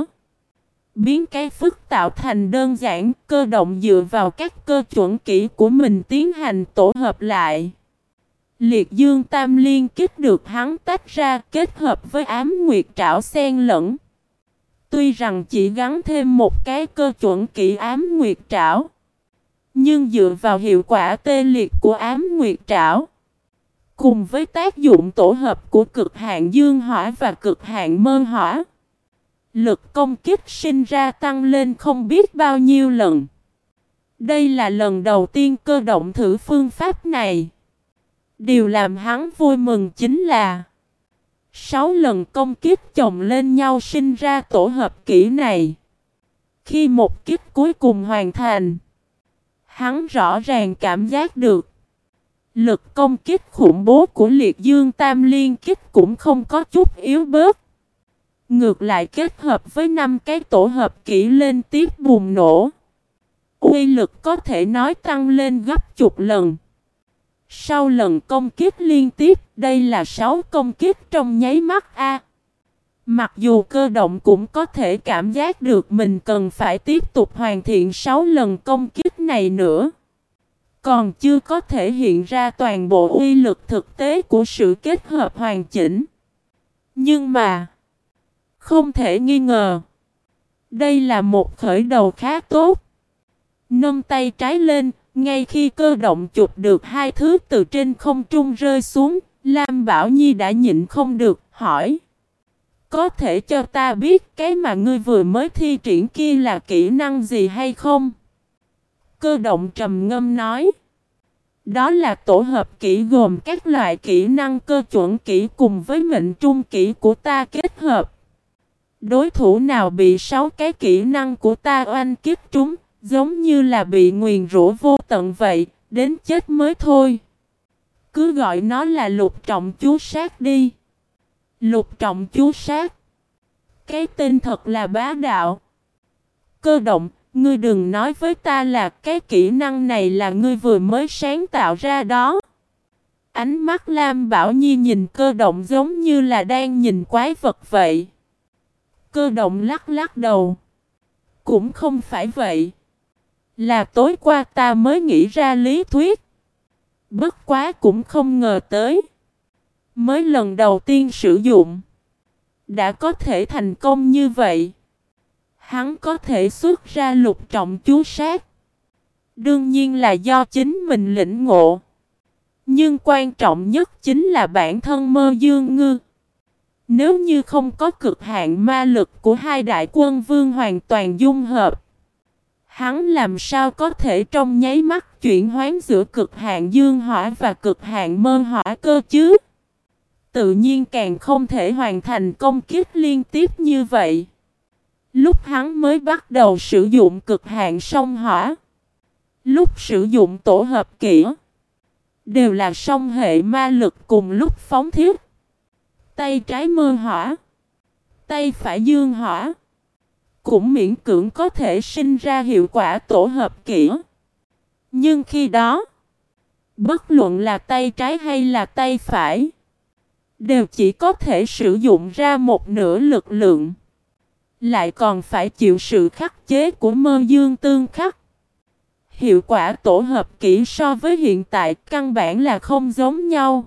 Biến cái phức tạo thành đơn giản, cơ động dựa vào các cơ chuẩn kỹ của mình tiến hành tổ hợp lại. Liệt dương tam liên kích được hắn tách ra kết hợp với ám nguyệt trảo sen lẫn. Tuy rằng chỉ gắn thêm một cái cơ chuẩn kỹ ám nguyệt trảo. Nhưng dựa vào hiệu quả tê liệt của ám nguyệt trảo. Cùng với tác dụng tổ hợp của cực hạn dương hỏa và cực hạn mơ hỏa. Lực công kích sinh ra tăng lên không biết bao nhiêu lần. Đây là lần đầu tiên cơ động thử phương pháp này. Điều làm hắn vui mừng chính là Sáu lần công kích chồng lên nhau sinh ra tổ hợp kỹ này. Khi một kiếp cuối cùng hoàn thành, hắn rõ ràng cảm giác được lực công kích khủng bố của liệt dương tam liên kích cũng không có chút yếu bớt. Ngược lại kết hợp với năm cái tổ hợp kỹ lên tiếp bùng nổ. Uy lực có thể nói tăng lên gấp chục lần. Sau lần công kích liên tiếp, đây là 6 công kích trong nháy mắt A. Mặc dù cơ động cũng có thể cảm giác được mình cần phải tiếp tục hoàn thiện 6 lần công kích này nữa. Còn chưa có thể hiện ra toàn bộ uy lực thực tế của sự kết hợp hoàn chỉnh. Nhưng mà, không thể nghi ngờ, đây là một khởi đầu khá tốt. Nâng tay trái lên, ngay khi cơ động chụp được hai thứ từ trên không trung rơi xuống, Lam Bảo Nhi đã nhịn không được, hỏi. Có thể cho ta biết cái mà ngươi vừa mới thi triển kia là kỹ năng gì hay không? Cơ động trầm ngâm nói. Đó là tổ hợp kỹ gồm các loại kỹ năng cơ chuẩn kỹ cùng với mệnh trung kỹ của ta kết hợp. Đối thủ nào bị sáu cái kỹ năng của ta oanh kiếp trúng, giống như là bị nguyền rủa vô tận vậy, đến chết mới thôi. Cứ gọi nó là lục trọng chú sát đi. Lục trọng chú sát. Cái tên thật là bá đạo. Cơ động, ngươi đừng nói với ta là cái kỹ năng này là ngươi vừa mới sáng tạo ra đó. Ánh mắt Lam Bảo Nhi nhìn cơ động giống như là đang nhìn quái vật vậy. Cơ động lắc lắc đầu. Cũng không phải vậy. Là tối qua ta mới nghĩ ra lý thuyết. Bất quá cũng không ngờ tới. Mới lần đầu tiên sử dụng. Đã có thể thành công như vậy. Hắn có thể xuất ra lục trọng chú sát. Đương nhiên là do chính mình lĩnh ngộ. Nhưng quan trọng nhất chính là bản thân mơ dương ngư. Nếu như không có cực hạn ma lực của hai đại quân vương hoàn toàn dung hợp. Hắn làm sao có thể trong nháy mắt chuyển hoán giữa cực hạn dương hỏa và cực hạn mơ hỏa cơ chứ? Tự nhiên càng không thể hoàn thành công kích liên tiếp như vậy. Lúc hắn mới bắt đầu sử dụng cực hạn sông hỏa. Lúc sử dụng tổ hợp kỹ. Đều là song hệ ma lực cùng lúc phóng thiết. Tay trái mơ hỏa. Tay phải dương hỏa. Cũng miễn cưỡng có thể sinh ra hiệu quả tổ hợp kỹ. Nhưng khi đó. Bất luận là tay trái hay là tay phải. Đều chỉ có thể sử dụng ra một nửa lực lượng. Lại còn phải chịu sự khắc chế của mơ dương tương khắc. Hiệu quả tổ hợp kỹ so với hiện tại căn bản là không giống nhau.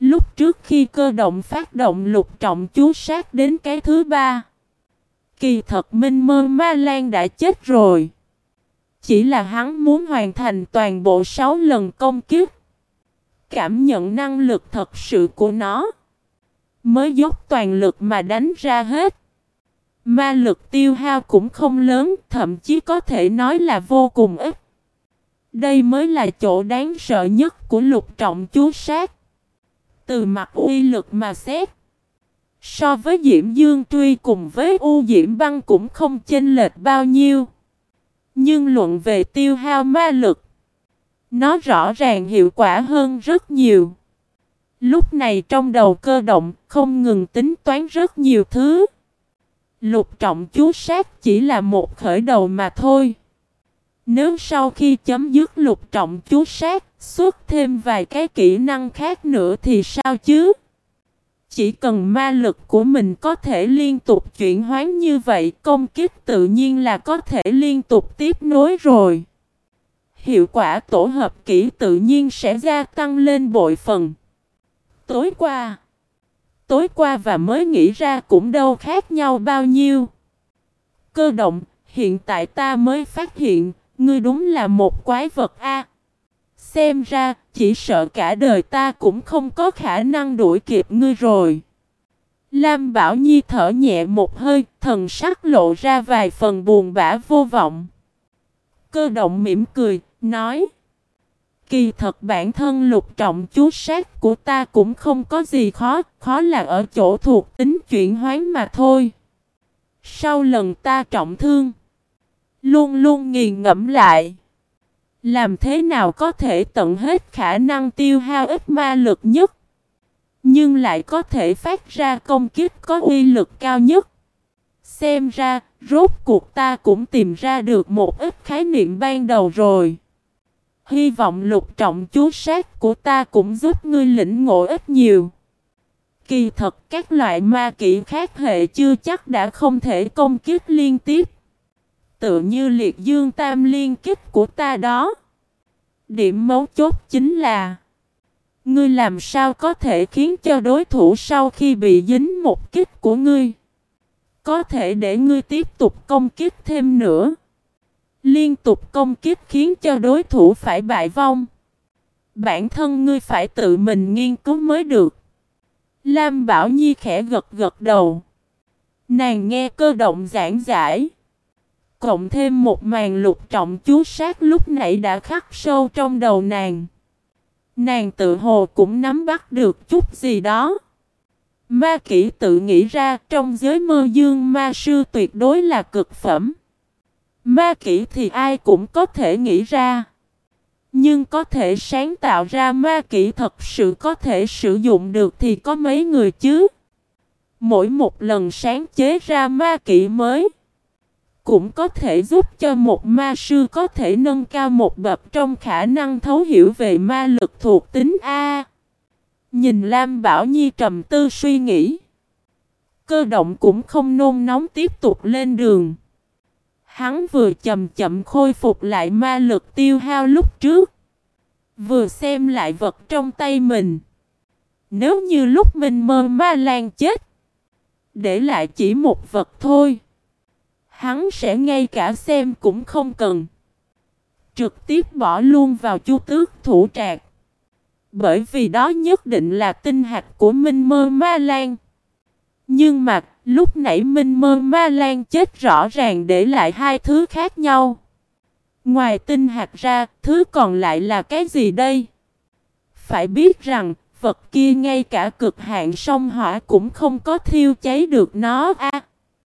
Lúc trước khi cơ động phát động lục trọng chú sát đến cái thứ ba. Kỳ thật Minh Mơ Ma Lan đã chết rồi. Chỉ là hắn muốn hoàn thành toàn bộ 6 lần công kiếp. Cảm nhận năng lực thật sự của nó. Mới dốc toàn lực mà đánh ra hết. Ma lực tiêu hao cũng không lớn, thậm chí có thể nói là vô cùng ít. Đây mới là chỗ đáng sợ nhất của lục trọng chú sát. Từ mặt uy lực mà xét. So với Diễm Dương Truy cùng với U Diễm Băng cũng không chênh lệch bao nhiêu. Nhưng luận về tiêu hao ma lực. Nó rõ ràng hiệu quả hơn rất nhiều. Lúc này trong đầu cơ động không ngừng tính toán rất nhiều thứ. Lục trọng chú sát chỉ là một khởi đầu mà thôi. Nếu sau khi chấm dứt lục trọng chú sát, xuất thêm vài cái kỹ năng khác nữa thì sao chứ? Chỉ cần ma lực của mình có thể liên tục chuyển hoán như vậy, công kích tự nhiên là có thể liên tục tiếp nối rồi. Hiệu quả tổ hợp kỹ tự nhiên sẽ gia tăng lên bội phần. Tối qua Tối qua và mới nghĩ ra cũng đâu khác nhau bao nhiêu. Cơ động, hiện tại ta mới phát hiện, ngươi đúng là một quái vật a. Xem ra, chỉ sợ cả đời ta cũng không có khả năng đuổi kịp ngươi rồi. Lam Bảo Nhi thở nhẹ một hơi, thần sắc lộ ra vài phần buồn bã vô vọng. Cơ động mỉm cười, nói Kỳ thật bản thân lục trọng chú sát của ta cũng không có gì khó, khó là ở chỗ thuộc tính chuyển hoán mà thôi. Sau lần ta trọng thương, luôn luôn nghiền ngẫm lại. Làm thế nào có thể tận hết khả năng tiêu hao ít ma lực nhất, nhưng lại có thể phát ra công kích có uy lực cao nhất. Xem ra, rốt cuộc ta cũng tìm ra được một ít khái niệm ban đầu rồi. Hy vọng lục trọng chú sát của ta cũng giúp ngươi lĩnh ngộ ít nhiều. Kỳ thật, các loại ma kỹ khác hệ chưa chắc đã không thể công kích liên tiếp. Tự như liệt dương tam liên kích của ta đó. Điểm mấu chốt chính là, Ngươi làm sao có thể khiến cho đối thủ sau khi bị dính một kích của ngươi, Có thể để ngươi tiếp tục công kích thêm nữa Liên tục công kích khiến cho đối thủ phải bại vong. Bản thân ngươi phải tự mình nghiên cứu mới được. Lam Bảo Nhi khẽ gật gật đầu. Nàng nghe cơ động giảng giải. Cộng thêm một màn lục trọng chú sát lúc nãy đã khắc sâu trong đầu nàng. Nàng tự hồ cũng nắm bắt được chút gì đó. Ma Kỷ tự nghĩ ra trong giới mơ dương ma sư tuyệt đối là cực phẩm. Ma kỹ thì ai cũng có thể nghĩ ra. Nhưng có thể sáng tạo ra ma kỹ thật sự có thể sử dụng được thì có mấy người chứ. Mỗi một lần sáng chế ra ma kỹ mới cũng có thể giúp cho một ma sư có thể nâng cao một bậc trong khả năng thấu hiểu về ma lực thuộc tính A. Nhìn Lam Bảo Nhi trầm tư suy nghĩ. Cơ động cũng không nôn nóng tiếp tục lên đường. Hắn vừa chậm chậm khôi phục lại ma lực tiêu hao lúc trước. Vừa xem lại vật trong tay mình. Nếu như lúc mình mơ ma lan chết. Để lại chỉ một vật thôi. Hắn sẽ ngay cả xem cũng không cần. Trực tiếp bỏ luôn vào chu tước thủ trạc. Bởi vì đó nhất định là tinh hạt của Minh Mơ Ma Lan. Nhưng mà, lúc nãy Minh Mơ Ma Lan chết rõ ràng để lại hai thứ khác nhau. Ngoài tinh hạt ra, thứ còn lại là cái gì đây? Phải biết rằng, vật kia ngay cả cực hạn sông hỏa cũng không có thiêu cháy được nó a. À,